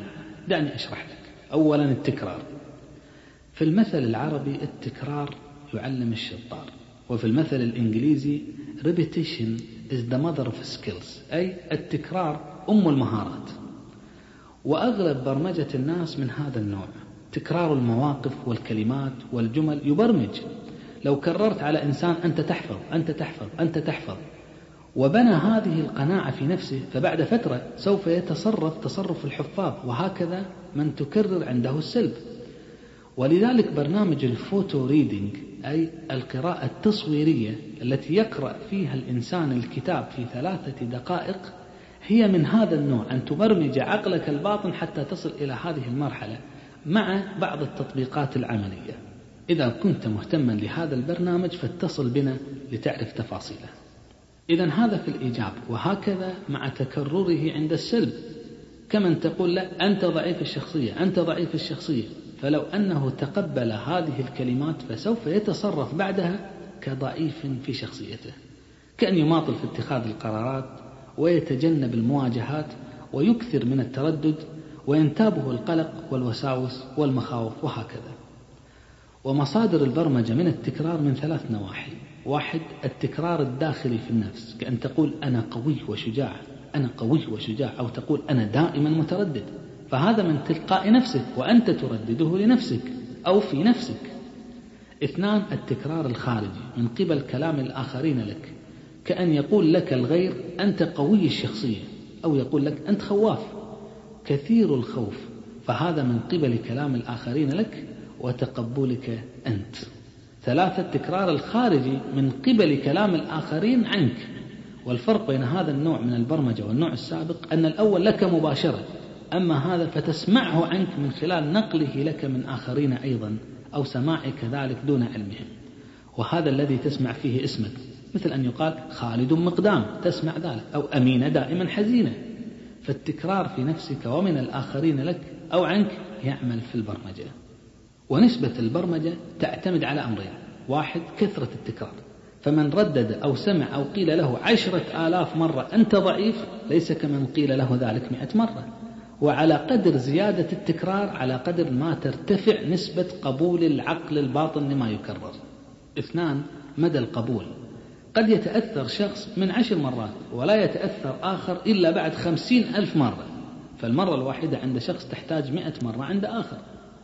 دعني أشرح لك. أولا التكرار. في المثل العربي التكرار يعلم الشطار. وفي المثل الإنجليزي repetition is the mother of skills أي التكرار أم المهارات. وأغلب برمجة الناس من هذا النوع. تكرار المواقف والكلمات والجمل يبرمج. لو كررت على إنسان أنت تحفظ أنت تحفظ أنت تحفظ. وبنى هذه القناعة في نفسه فبعد فترة سوف يتصرف تصرف الحفاظ وهكذا من تكرر عنده السلب. ولذلك برنامج ال photo reading أي القراءة التصويرية التي يقرأ فيها الإنسان الكتاب في ثلاثة دقائق هي من هذا النوع أن تبرمج عقلك الباطن حتى تصل إلى هذه المرحلة مع بعض التطبيقات العملية. إذا كنت مهتما لهذا البرنامج فاتصل بنا لتعرف تفاصيله. إذا هذا في الإيجاب وهكذا مع تكرره عند السلب. كمن تقول له أنت ضعيف الشخصية أنت ضعيف الشخصية. فلو أنه تقبل هذه الكلمات فسوف يتصرف بعدها كضعيف في شخصيته كأن يماطل في اتخاذ القرارات ويتجنب المواجهات ويكثر من التردد وينتابه القلق والوساوس والمخاوف وهكذا. ومصادر البرمجة من التكرار من ثلاث نواحي. واحد التكرار الداخلي في النفس كأن تقول أنا قوي وشجاع أنا قوي وشجاع أو تقول أنا دائما متردد. فهذا من تلقاء نفسك وأنت تردده لنفسك أو في نفسك. اثنان التكرار الخارجي من قبل كلام الآخرين لك كأن يقول لك الغير أنت قوي الشخصية أو يقول لك أنت خواف. كثير الخوف فهذا من قبل كلام الآخرين لك وتقبلك أنت. ثلاثة التكرار الخارجي من قبل كلام الآخرين عنك. والفرق بين هذا النوع من البرمجة والنوع السابق أن الأول لك مباشرة أما هذا فتسمعه عنك من خلال نقله لك من آخرين أيضا أو سماعك ذلك دون علمهم وهذا الذي تسمع فيه اسمك. مثل أن يقال خالد مقدام تسمع ذلك. أو أمينة دائما حزينة. فالتكرار في نفسك ومن الآخرين لك أو عنك يعمل في البرمجة. ونسبة البرمجة تعتمد على أمرين. واحد كثرة التكرار. فمن ردد أو سمع أو قيل له عشرة آلاف مرة أنت ضعيف ليس كمن قيل له ذلك مئة مرة. وعلى قدر زيادة التكرار على قدر ما ترتفع نسبة قبول العقل الباطن لما يكرر. اثنان مدى القبول. قد يتأثر شخص من عشر مرات ولا يتأثر آخر إلا بعد خمسين ألف مرة. فالمرة الواحدة عند شخص تحتاج مئة مرة عند آخر.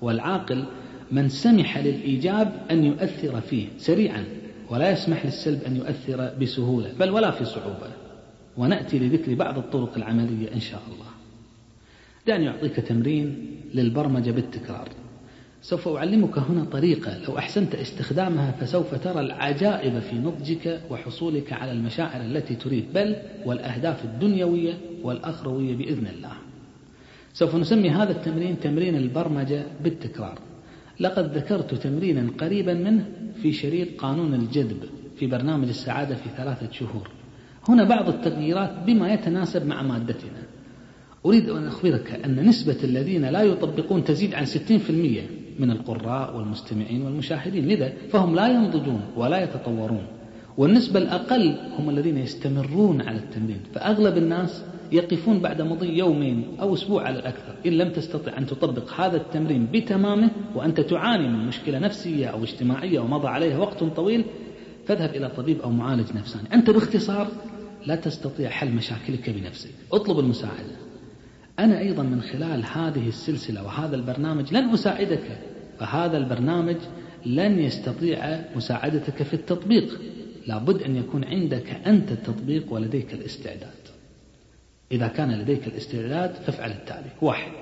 والعاقل من سمح للإيجاب أن يؤثر فيه سريعا ولا يسمح للسلب أن يؤثر بسهولة بل ولا في صعوبة. ونأتي لذكر بعض الطرق العملية إن شاء الله. دعني أعطيك تمرين للبرمجة بالتكرار. سوف أعلمك هنا طريقة. لو أحسنت استخدامها فسوف ترى العجائب في نضجك وحصولك على المشاعر التي تريد. بل والأهداف الدنيوية والأخروية بإذن الله. سوف نسمي هذا التمرين تمرين البرمجة بالتكرار. لقد ذكرت تمرينا قريبا منه في شريط قانون الجذب في برنامج السعادة في ثلاثة شهور. هنا بعض التغييرات بما يتناسب مع مادتنا. أريد أن أخبرك أن نسبة الذين لا يطبقون تزيد عن 60% من القراء والمستمعين والمشاهدين. لذا؟ فهم لا ينضجون ولا يتطورون. والنسبة الأقل هم الذين يستمرون على التمرين. فأغلب الناس يقفون بعد مضي يومين أو أسبوع على الأكثر إن لم تستطع أن تطبق هذا التمرين بتمامه وأنت تعاني من مشكلة نفسية أو اجتماعية ومضى عليها وقت طويل فاذهب إلى طبيب أو معالج نفساني. أنت باختصار لا تستطيع حل مشاكلك بنفسك. اطلب المساعدة. أنا أيضا من خلال هذه السلسلة وهذا البرنامج لن أساعدك فهذا البرنامج لن يستطيع مساعدتك في التطبيق. لابد أن يكون عندك أنت التطبيق ولديك الاستعداد. إذا كان لديك الاستعداد فافعل التالي. واحد.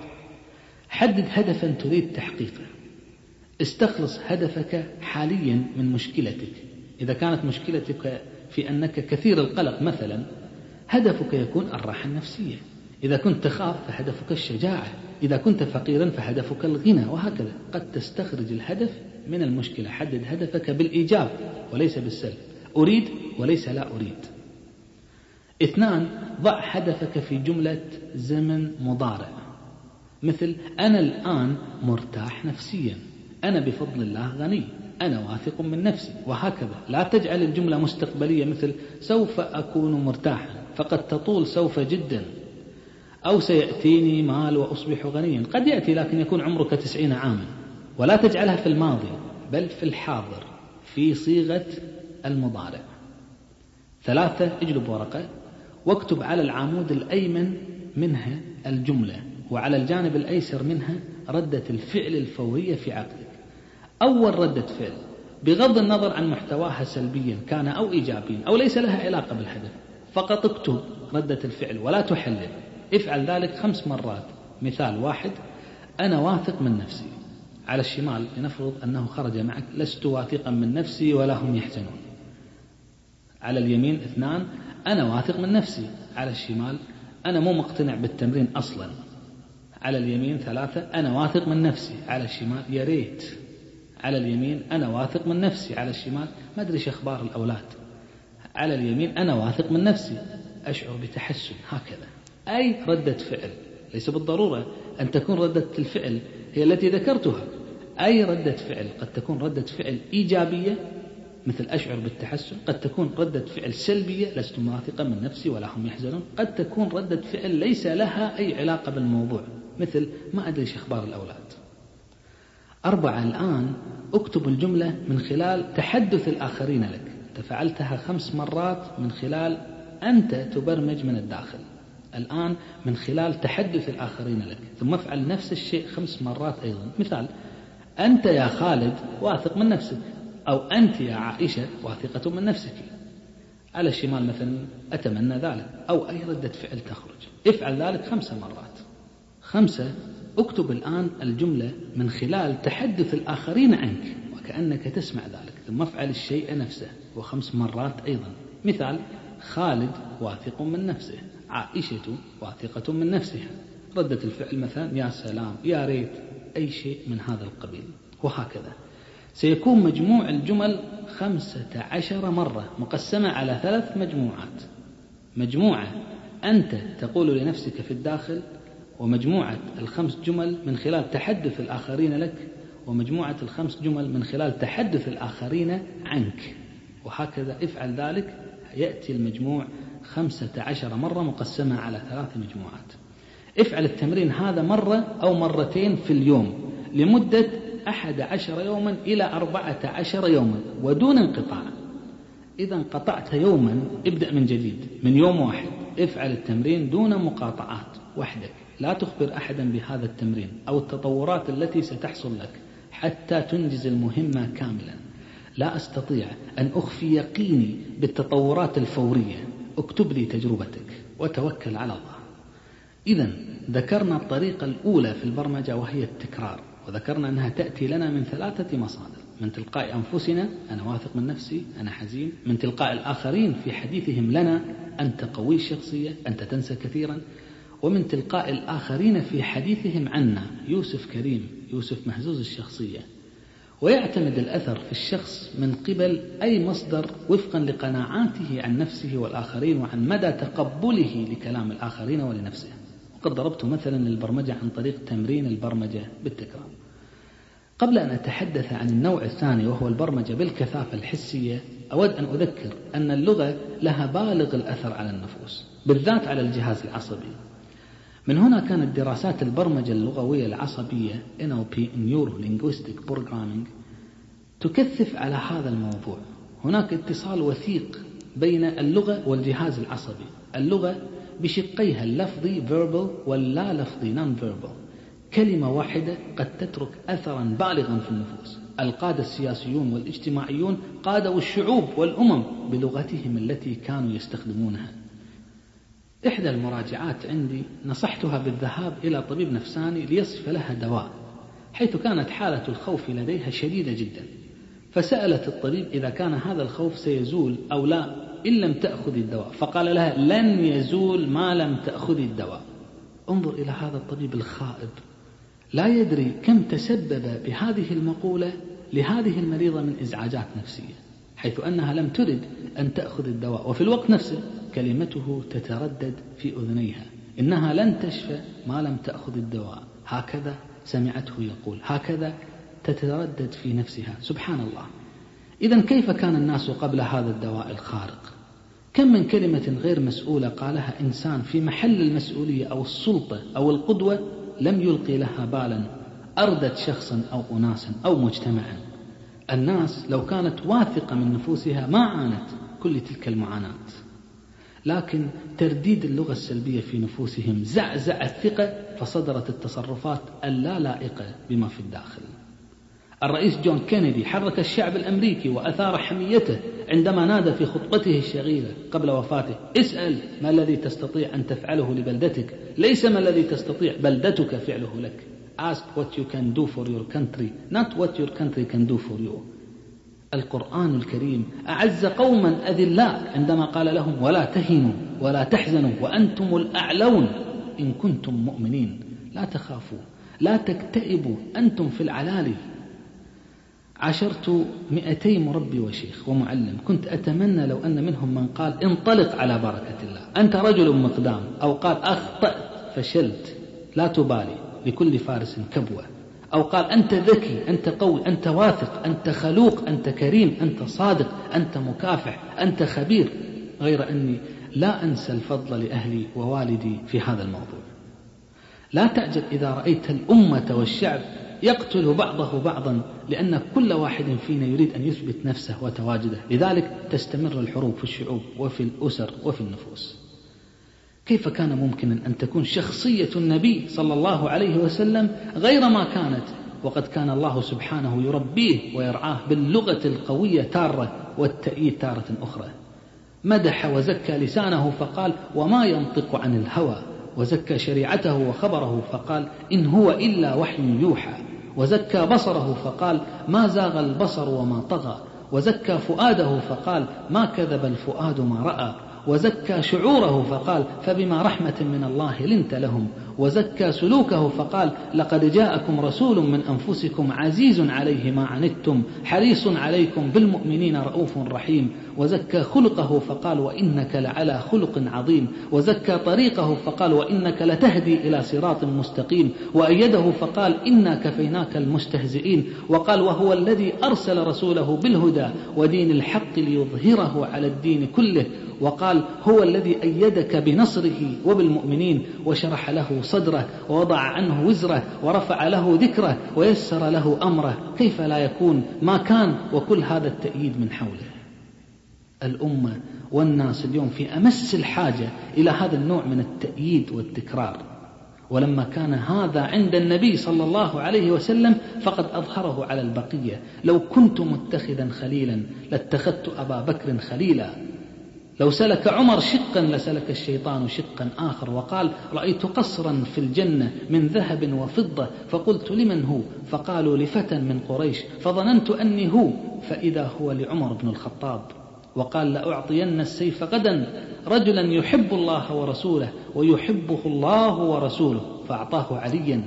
حدد هدفا تريد تحقيقه. استخلص هدفك حاليا من مشكلتك. إذا كانت مشكلتك في أنك كثير القلق مثلا هدفك يكون الراحة النفسية. إذا كنت تخاف فهدفك الشجاعة إذا كنت فقيرا فهدفك الغنى وهكذا. قد تستخرج الهدف من المشكلة. حدد هدفك بالإيجاب وليس بالسلب. أريد وليس لا أريد. اثنان ضع هدفك في جملة زمن مضارع. مثل أنا الآن مرتاح نفسيا. أنا بفضل الله غني. أنا واثق من نفسي. وهكذا. لا تجعل الجملة مستقبلية مثل سوف أكون مرتاحا. فقد تطول سوف جدا. أو سيأتيني مال وأصبح غنيا. قد يأتي لكن يكون عمرك تسعين عاما. ولا تجعلها في الماضي بل في الحاضر في صيغة المضارع. ثلاثة اجلب ورقة واكتب على العمود الأيمن منها الجملة وعلى الجانب الأيسر منها ردة الفعل الفورية في عقلك أول ردة فعل بغض النظر عن محتواها سلبيا كان أو إيجابيا أو ليس لها علاقة بالهدف فقط اكتب ردة الفعل ولا تحلل. افعل ذلك خمس مرات. مثال واحد أنا واثق من نفسي. على الشمال لنفرض أنه خرج معك لست واثقا من نفسي ولا هم يحزنون. على اليمين اثنان أنا واثق من نفسي. على الشمال أنا مو مقتنع بالتمرين أصلا. على اليمين ثلاثة أنا واثق من نفسي. على الشمال يا ريت. على اليمين أنا واثق من نفسي. على الشمال ما أدري إيش أخبار الأولاد. على اليمين أنا واثق من نفسي. أشعر بتحسن. هكذا. أي ردة فعل. ليس بالضرورة أن تكون ردة الفعل هي التي ذكرتها. أي ردة فعل؟ قد تكون ردة فعل إيجابية مثل أشعر بالتحسن. قد تكون ردة فعل سلبية لست واثقا من نفسي ولا هم يحزنون. قد تكون ردة فعل ليس لها أي علاقة بالموضوع مثل ما أدري أخبار الأولاد. أربعة الآن اكتب الجملة من خلال تحدث الآخرين لك. أنت فعلتها خمس مرات من خلال أنت تبرمج من الداخل. الآن من خلال تحدث الآخرين لك ثم افعل نفس الشيء خمس مرات أيضا. مثال أنت يا خالد واثق من نفسك أو أنت يا عائشة واثقة من نفسك. على الشمال مثلا أتمنى ذلك أو أي ردة فعل تخرج. افعل ذلك خمس مرات. خمسة اكتب الآن الجملة من خلال تحدث الآخرين عنك وكأنك تسمع ذلك. ثم افعل الشيء نفسه وخمس مرات أيضا. مثال خالد واثق من نفسه. عائشة واثقة من نفسها. ردة الفعل مثلا يا سلام يا ريت أي شيء من هذا القبيل. وهكذا. سيكون مجموع الجمل خمسة عشر مرة مقسمة على ثلاث مجموعات. مجموعة أنت تقول لنفسك في الداخل ومجموعة الخمس جمل من خلال تحدث الآخرين لك ومجموعة الخمس جمل من خلال تحدث الآخرين عنك. وهكذا افعل ذلك يأتي المجموع خمسة عشر مرة مقسمة على ثلاث مجموعات. افعل التمرين هذا مرة أو مرتين في اليوم لمدة أحد عشر يوما إلى أربعة عشر يوما ودون انقطاع. إذا انقطعت يوما ابدأ من جديد من يوم واحد. افعل التمرين دون مقاطعات وحدك. لا تخبر أحدا بهذا التمرين أو التطورات التي ستحصل لك حتى تنجز المهمة كاملا. لا أستطيع أن أخفي يقيني بالتطورات الفورية. اكتب لي تجربتك وتوكل على الله. إذا ذكرنا الطريقة الأولى في البرمجة وهي التكرار وذكرنا أنها تأتي لنا من ثلاثة مصادر من تلقاء أنفسنا أنا واثق من نفسي أنا حزين من تلقاء الآخرين في حديثهم لنا أنت قوي الشخصية أنت تنسى كثيرا ومن تلقاء الآخرين في حديثهم عنا يوسف كريم يوسف مهزوز الشخصية. ويعتمد الأثر في الشخص من قبل أي مصدر وفقا لقناعاته عن نفسه والآخرين وعن مدى تقبله لكلام الآخرين ولنفسه. وقد ضربت مثلا للبرمجة عن طريق تمرين البرمجة بالتكرار. قبل أن أتحدث عن النوع الثاني وهو البرمجة بالكثافة الحسية أود أن أذكر أن اللغة لها بالغ الأثر على النفوس بالذات على الجهاز العصبي. من هنا كانت دراسات البرمجة اللغوية العصبية NLP Neuro Linguistic Programming تكثف على هذا الموضوع. هناك اتصال وثيق بين اللغة والجهاز العصبي. اللغة بشقيها اللفظي verbal واللا لفظي non verbal كلمة واحدة قد تترك أثرا بالغا في النفوس. القادة السياسيون والاجتماعيون قادوا الشعوب والأمم بلغتهم التي كانوا يستخدمونها. إحدى المراجعات عندي نصحتها بالذهاب إلى طبيب نفساني ليصف لها دواء حيث كانت حالة الخوف لديها شديدة جدا. فسألت الطبيب إذا كان هذا الخوف سيزول أو لا إن لم تأخذ الدواء. فقال لها لن يزول ما لم تأخذ الدواء. انظر إلى هذا الطبيب الخائب. لا يدري كم تسبب بهذه المقولة لهذه المريضة من إزعاجات نفسية حيث أنها لم ترد أن تأخذ الدواء. وفي الوقت نفسه كلمته تتردد في أذنيها. إنها لن تشفى ما لم تأخذ الدواء. هكذا سمعته يقول. هكذا تتردد في نفسها. سبحان الله. إذا كيف كان الناس قبل هذا الدواء الخارق؟ كم من كلمة غير مسؤولة قالها إنسان في محل المسؤولية أو السلطة أو القدوة لم يلقي لها بالا أردت شخصا أو أناسا أو مجتمعا. الناس لو كانت واثقة من نفوسها ما عانت كل تلك المعاناة. لكن ترديد اللغة السلبية في نفوسهم زعزع الثقة فصدرت التصرفات اللا لائقة بما في الداخل. الرئيس جون كينيدي حرك الشعب الأمريكي وأثار حميته عندما نادى في خطبته الشغيرة قبل وفاته اسأل ما الذي تستطيع أن تفعله لبلدتك؟ ليس ما الذي تستطيع بلدتك فعله لك. Ask what you can do for your country not what your country can do for you. القرآن الكريم أعز قوما أذلاء عندما قال لهم ولا تهنوا ولا تحزنوا وأنتم الأعلون إن كنتم مؤمنين لا تخافوا لا تكتئبوا أنتم في العلالي. عاشرت مئتي مربي وشيخ ومعلم كنت أتمنى لو أن منهم من قال انطلق على بركة الله. أنت رجل مقدام أو قال أخطأت فشلت لا تبالي لكل فارس كبوة. أو قال أنت ذكي أنت قوي أنت واثق أنت خلوق أنت كريم أنت صادق أنت مكافح أنت خبير غير أني لا أنسى الفضل لأهلي ووالدي في هذا الموضوع. لا تعجب إذا رأيت الأمة والشعب يقتل بعضه بعضا لأن كل واحد فينا يريد أن يثبت نفسه وتواجده. لذلك تستمر الحروب في الشعوب وفي الأسر وفي النفوس. كيف كان ممكنا أن تكون شخصية النبي صلى الله عليه وسلم غير ما كانت؟ وقد كان الله سبحانه يربيه ويرعاه باللغة القوية تارة والتأييد تارة أخرى. مدح وزكى لسانه فقال وما ينطق عن الهوى. وزكى شريعته وخبره فقال إن هو إلا وحي يوحى. وزكى بصره فقال ما زاغ البصر وما طغى. وزكى فؤاده فقال ما كذب الفؤاد ما رأى. وزكى شعوره فقال فبما رحمة من الله لنت لهم. وزكى سلوكه فقال لقد جاءكم رسول من أنفسكم عزيز عليه ما عنتم حريص عليكم بالمؤمنين رؤوف رحيم. وزكى خلقه فقال وإنك لعلى خلق عظيم. وزكى طريقه فقال وإنك لتهدي إلى صراط مستقيم. وأيده فقال إنا كفيناك المستهزئين. وقال وهو الذي أرسل رسوله بالهدى ودين الحق ليظهره على الدين كله. وقال هو الذي أيدك بنصره وبالمؤمنين وشرح له صدره ووضع عنه وزره ورفع له ذكره ويسر له أمره. كيف لا يكون؟ ما كان. وكل هذا التأييد من حوله. الأمة والناس اليوم في أمس الحاجة إلى هذا النوع من التأييد والتكرار. ولما كان هذا عند النبي صلى الله عليه وسلم فقد أظهره على البقية. لو كنت متخذا خليلا لاتخذت أبا بكر خليلا. لو سلك عمر شقا لسلك الشيطان شقا آخر وقال رأيت قصرا في الجنة من ذهب وفضة فقلت لمن هو؟ فقالوا لفتى من قريش فظننت أني هو فإذا هو لعمر بن الخطاب وقال لأعطين السيف غدا رجلا يحب الله ورسوله ويحبه الله ورسوله فأعطاه عليا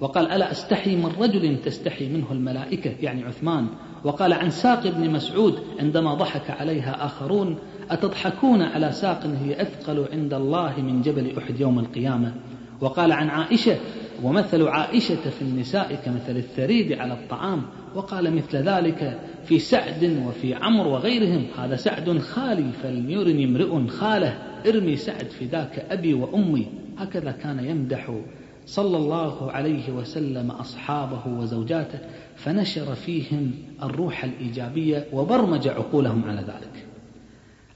وقال ألا أستحي من رجل تستحي منه الملائكة يعني عثمان وقال عن ساق بن مسعود عندما ضحك عليها آخرون أتضحكون على ساق هي أثقل عند الله من جبل أحد يوم القيامة؟ وقال عن عائشة ومثل عائشة في النساء كمثل الثريد على الطعام وقال مثل ذلك في سعد وفي عمر وغيرهم هذا سعد خالي فليرني امرئ خاله ارمي سعد فداك أبي وأمي. هكذا كان يمدح صلى الله عليه وسلم أصحابه وزوجاته فنشر فيهم الروح الإيجابية وبرمج عقولهم على ذلك.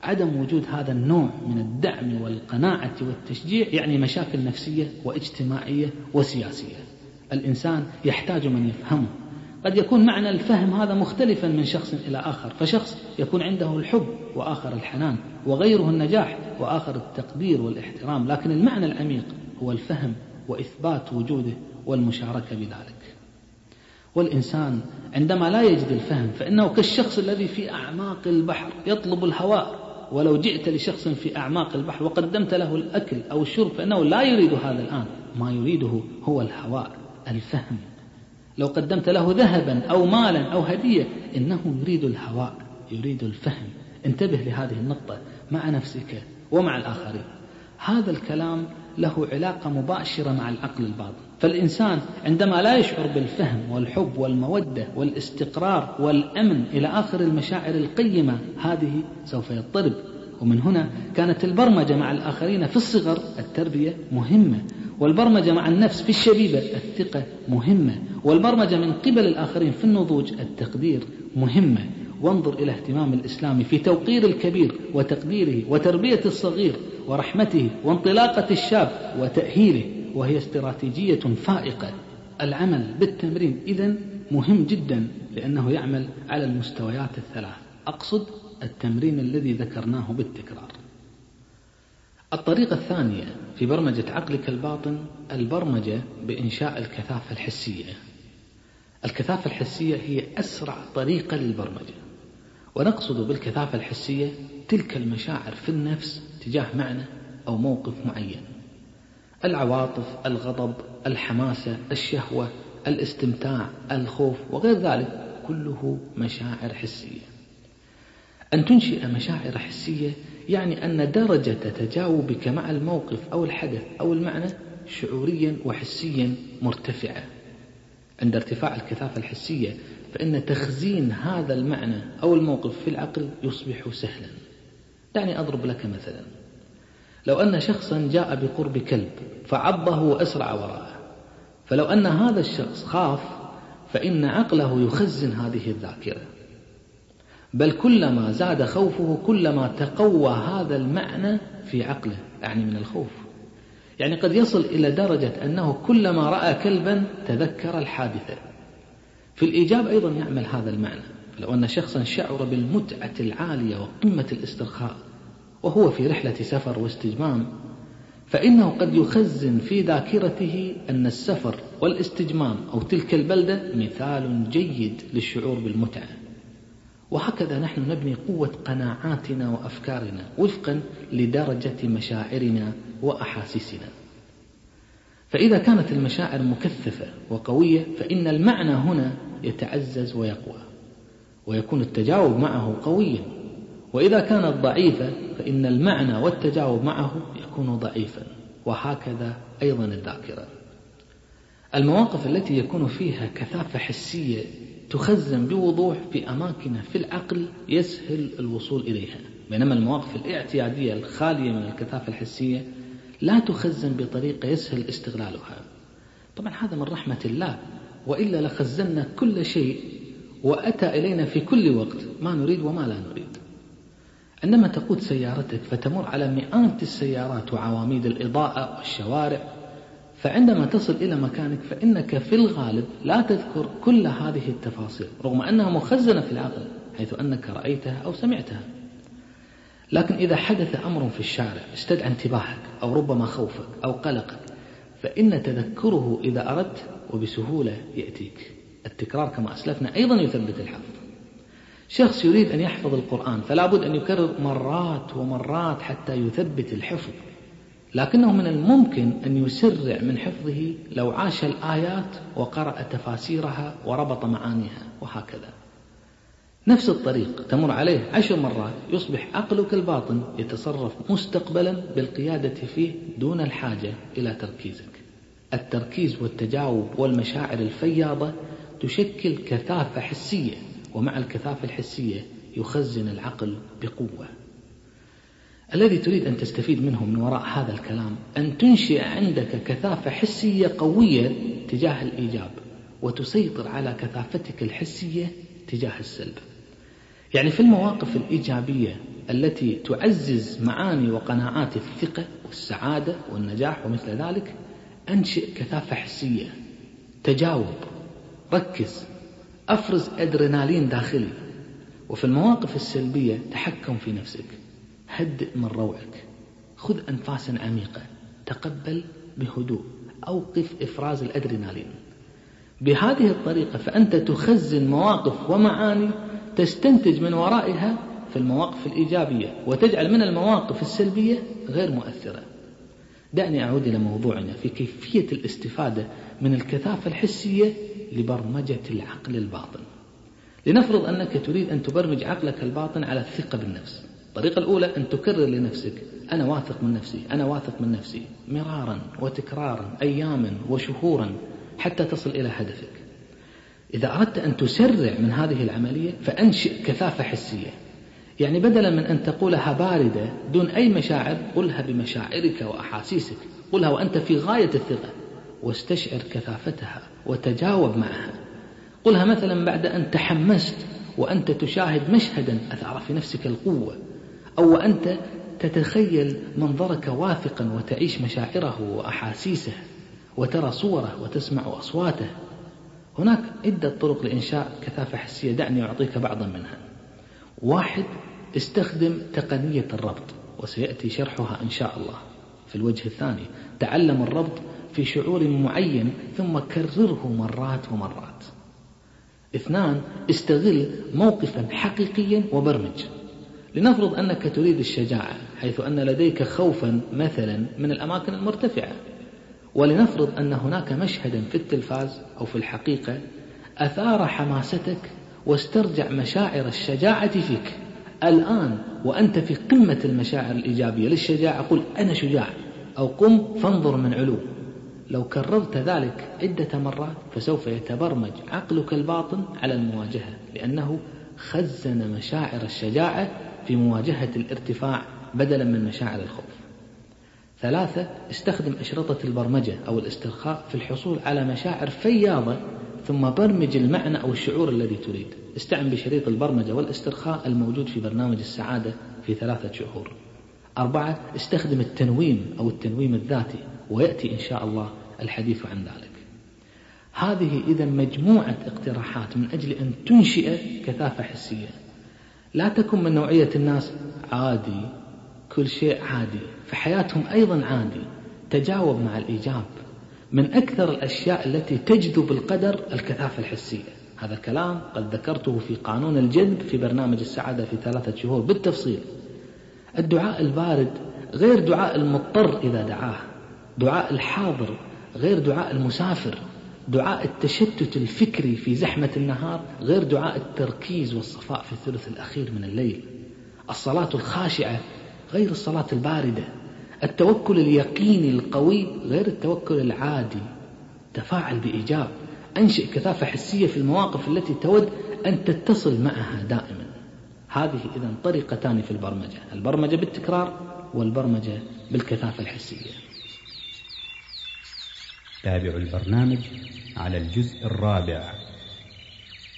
عدم وجود هذا النوع من الدعم والقناعة والتشجيع يعني مشاكل نفسية واجتماعية وسياسية. الإنسان يحتاج من يفهمه. قد يكون معنى الفهم هذا مختلفا من شخص إلى آخر. فشخص يكون عنده الحب وآخر الحنان وغيره النجاح وآخر التقدير والاحترام. لكن المعنى العميق هو الفهم وإثبات وجوده والمشاركة بذلك. والإنسان عندما لا يجد الفهم فإنه كالشخص الذي في أعماق البحر يطلب الهواء ولو جئت لشخص في أعماق البحر وقدمت له الأكل أو الشرب فإنه لا يريد هذا الآن. ما يريده هو الهواء الفهم. لو قدمت له ذهبا أو مالا أو هدية إنه يريد الهواء يريد الفهم. انتبه لهذه النقطة مع نفسك ومع الآخرين. هذا الكلام له علاقة مباشرة مع العقل الباطن. فالإنسان عندما لا يشعر بالفهم والحب والمودة والاستقرار والأمن إلى آخر المشاعر القيمة هذه سوف يضطرب. ومن هنا كانت البرمجة مع الآخرين في الصغر التربية مهمة والبرمجة مع النفس في الشبيبة الثقة مهمة والبرمجة من قبل الآخرين في النضوج التقدير مهمة. وانظر إلى اهتمام الإسلام في توقير الكبير وتقديره وتربية الصغير ورحمته وانطلاقة الشاب وتأهيله. وهي استراتيجية فائقة. العمل بالتمرين إذا مهم جدا لأنه يعمل على المستويات الثلاث. أقصد التمرين الذي ذكرناه بالتكرار. الطريقة الثانية في برمجة عقلك الباطن البرمجة بإنشاء الكثافة الحسية. الكثافة الحسية هي أسرع طريقة للبرمجة. ونقصد بالكثافة الحسية تلك المشاعر في النفس تجاه معنى أو موقف معين. العواطف الغضب الحماسة الشهوة الاستمتاع الخوف وغير ذلك كله مشاعر حسية. أن تنشئ مشاعر حسية يعني أن درجة تجاوبك مع الموقف أو الحدث أو المعنى شعوريا وحسيا مرتفعة. عند ارتفاع الكثافة الحسية فإن تخزين هذا المعنى أو الموقف في العقل يصبح سهلا. دعني أضرب لك مثلا. لو أن شخصا جاء بقرب كلب فعضه وأسرع وراءه فلو أن هذا الشخص خاف فإن عقله يخزن هذه الذاكرة. بل كلما زاد خوفه كلما تقوى هذا المعنى في عقله يعني من الخوف. يعني قد يصل إلى درجة أنه كلما رأى كلبا تذكر الحادثة. في الإيجاب أيضا يعمل هذا المعنى. لو أن شخصا شعر بالمتعة العالية وقمة الاسترخاء وهو في رحلة سفر واستجمام فإنه قد يخزن في ذاكرته أن السفر والاستجمام أو تلك البلدة مثال جيد للشعور بالمتعة. وهكذا نحن نبني قوة قناعاتنا وأفكارنا وفقا لدرجة مشاعرنا وأحاسيسنا. فإذا كانت المشاعر مكثفة وقوية فإن المعنى هنا يتعزز ويقوى ويكون التجاوب معه قويا. وإذا كانت ضعيفة فإن المعنى والتجاوب معه يكون ضعيفا وهكذا أيضا الذاكرة. المواقف التي يكون فيها كثافة حسية تخزن بوضوح في أماكن في العقل يسهل الوصول إليها. بينما المواقف الاعتيادية الخالية من الكثافة الحسية لا تخزن بطريقة يسهل استغلالها. طبعا هذا من رحمة الله وإلا لخزنا كل شيء وأتى إلينا في كل وقت ما نريد وما لا نريد. عندما تقود سيارتك فتمر على مئات السيارات وعواميد الإضاءة والشوارع فعندما تصل إلى مكانك فإنك في الغالب لا تذكر كل هذه التفاصيل رغم أنها مخزنة في العقل حيث أنك رأيتها أو سمعتها. لكن إذا حدث أمر في الشارع استدعى انتباهك أو ربما خوفك أو قلقك فإن تذكره إذا أردت وبسهولة يأتيك. التكرار كما أسلفنا أيضا يثبت الحفظ. شخص يريد أن يحفظ القرآن فلا بد أن يكرر مرات ومرات حتى يثبت الحفظ. لكنه من الممكن أن يسرع من حفظه لو عاش الآيات وقرأ تفاسيرها وربط معانيها وهكذا. نفس الطريق تمر عليه عشر مرات يصبح عقلك الباطن يتصرف مستقبلا بالقيادة فيه دون الحاجة إلى تركيزك. التركيز والتجاوب والمشاعر الفياضة تشكل كثافة حسية ومع الكثافة الحسية يخزن العقل بقوة. الذي تريد أن تستفيد منه من وراء هذا الكلام أن تنشئ عندك كثافة حسية قوية تجاه الإيجاب وتسيطر على كثافتك الحسية تجاه السلب. يعني في المواقف الإيجابية التي تعزز معاني وقناعات الثقة والسعادة والنجاح ومثل ذلك أنشئ كثافة حسية. تجاوب ركز. أفرز أدرينالين داخلي وفي المواقف السلبية تحكم في نفسك. هدئ من روعك. خذ أنفاسا عميقة. تقبل بهدوء. أوقف إفراز الأدرينالين. بهذه الطريقة فأنت تخزن مواقف ومعاني تستنتج من ورائها في المواقف الإيجابية وتجعل من المواقف السلبية غير مؤثرة. دعني أعود إلى موضوعنا في كيفية الاستفادة من الكثافة الحسية لبرمجة العقل الباطن. لنفرض أنك تريد أن تبرمج عقلك الباطن على الثقة بالنفس. الطريقة الأولى أن تكرر لنفسك أنا واثق من نفسي أنا واثق من نفسي. مرارا وتكرارا أياما وشهورا حتى تصل إلى هدفك. إذا أردت أن تسرع من هذه العملية فأنشئ كثافة حسية. يعني بدلا من أن تقولها باردة دون أي مشاعر قلها بمشاعرك وأحاسيسك. قلها وأنت في غاية الثقة. واستشعر كثافتها وتجاوب معها. قلها مثلا بعد أن تحمست وأنت تشاهد مشهدا أثار في نفسك القوة أو وأنت تتخيل منظرك واثقا وتعيش مشاعره وأحاسيسه وترى صوره وتسمع أصواته. هناك عدة طرق لإنشاء كثافة حسية. دعني أعطيك بعضا منها. واحد استخدم تقنية الربط وسيأتي شرحها إن شاء الله. في الوجه الثاني تعلم الربط في شعور معين ثم كرره مرات ومرات. اثنان استغل موقفا حقيقيا وبرمج. لنفرض أنك تريد الشجاعة حيث أن لديك خوفا مثلا من الأماكن المرتفعة. ولنفرض أن هناك مشهدا في التلفاز أو في الحقيقة أثار حماستك واسترجع مشاعر الشجاعة فيك. الآن وأنت في قمة المشاعر الإيجابية للشجاعة قل أنا شجاع أو قم فانظر من علو. لو كررت ذلك عدة مرات فسوف يتبرمج عقلك الباطن على المواجهة لأنه خزن مشاعر الشجاعة في مواجهة الارتفاع بدلا من مشاعر الخوف. ثلاثة استخدم أشرطة البرمجة أو الاسترخاء في الحصول على مشاعر فياضة ثم برمج المعنى أو الشعور الذي تريد. استعن بشريط البرمجة والاسترخاء الموجود في برنامج السعادة في ثلاثة شهور. أربعة استخدم التنويم أو التنويم الذاتي ويأتي إن شاء الله الحديث عن ذلك. هذه إذا مجموعة اقتراحات من أجل أن تنشئ كثافة حسية. لا تكن من نوعية الناس عادي كل شيء عادي في حياتهم أيضا عادي تجاوب مع الإيجاب. من أكثر الأشياء التي تجذب القدر الكثافة الحسية. هذا الكلام قد ذكرته في قانون الجذب في برنامج السعادة في ثلاثة شهور بالتفصيل. الدعاء البارد غير دعاء المضطر إذا دعاه. دعاء الحاضر غير دعاء المسافر دعاء التشتت الفكري في زحمة النهار غير دعاء التركيز والصفاء في الثلث الأخير من الليل. الصلاة الخاشعة غير الصلاة الباردة. التوكل اليقيني القوي غير التوكل العادي. تفاعل بإيجاب. أنشئ كثافة حسية في المواقف التي تود أن تتصل معها دائما. هذه إذا طريقتان في البرمجة البرمجة بالتكرار والبرمجة بالكثافة الحسية. تابعوا البرنامج على الجزء الرابع.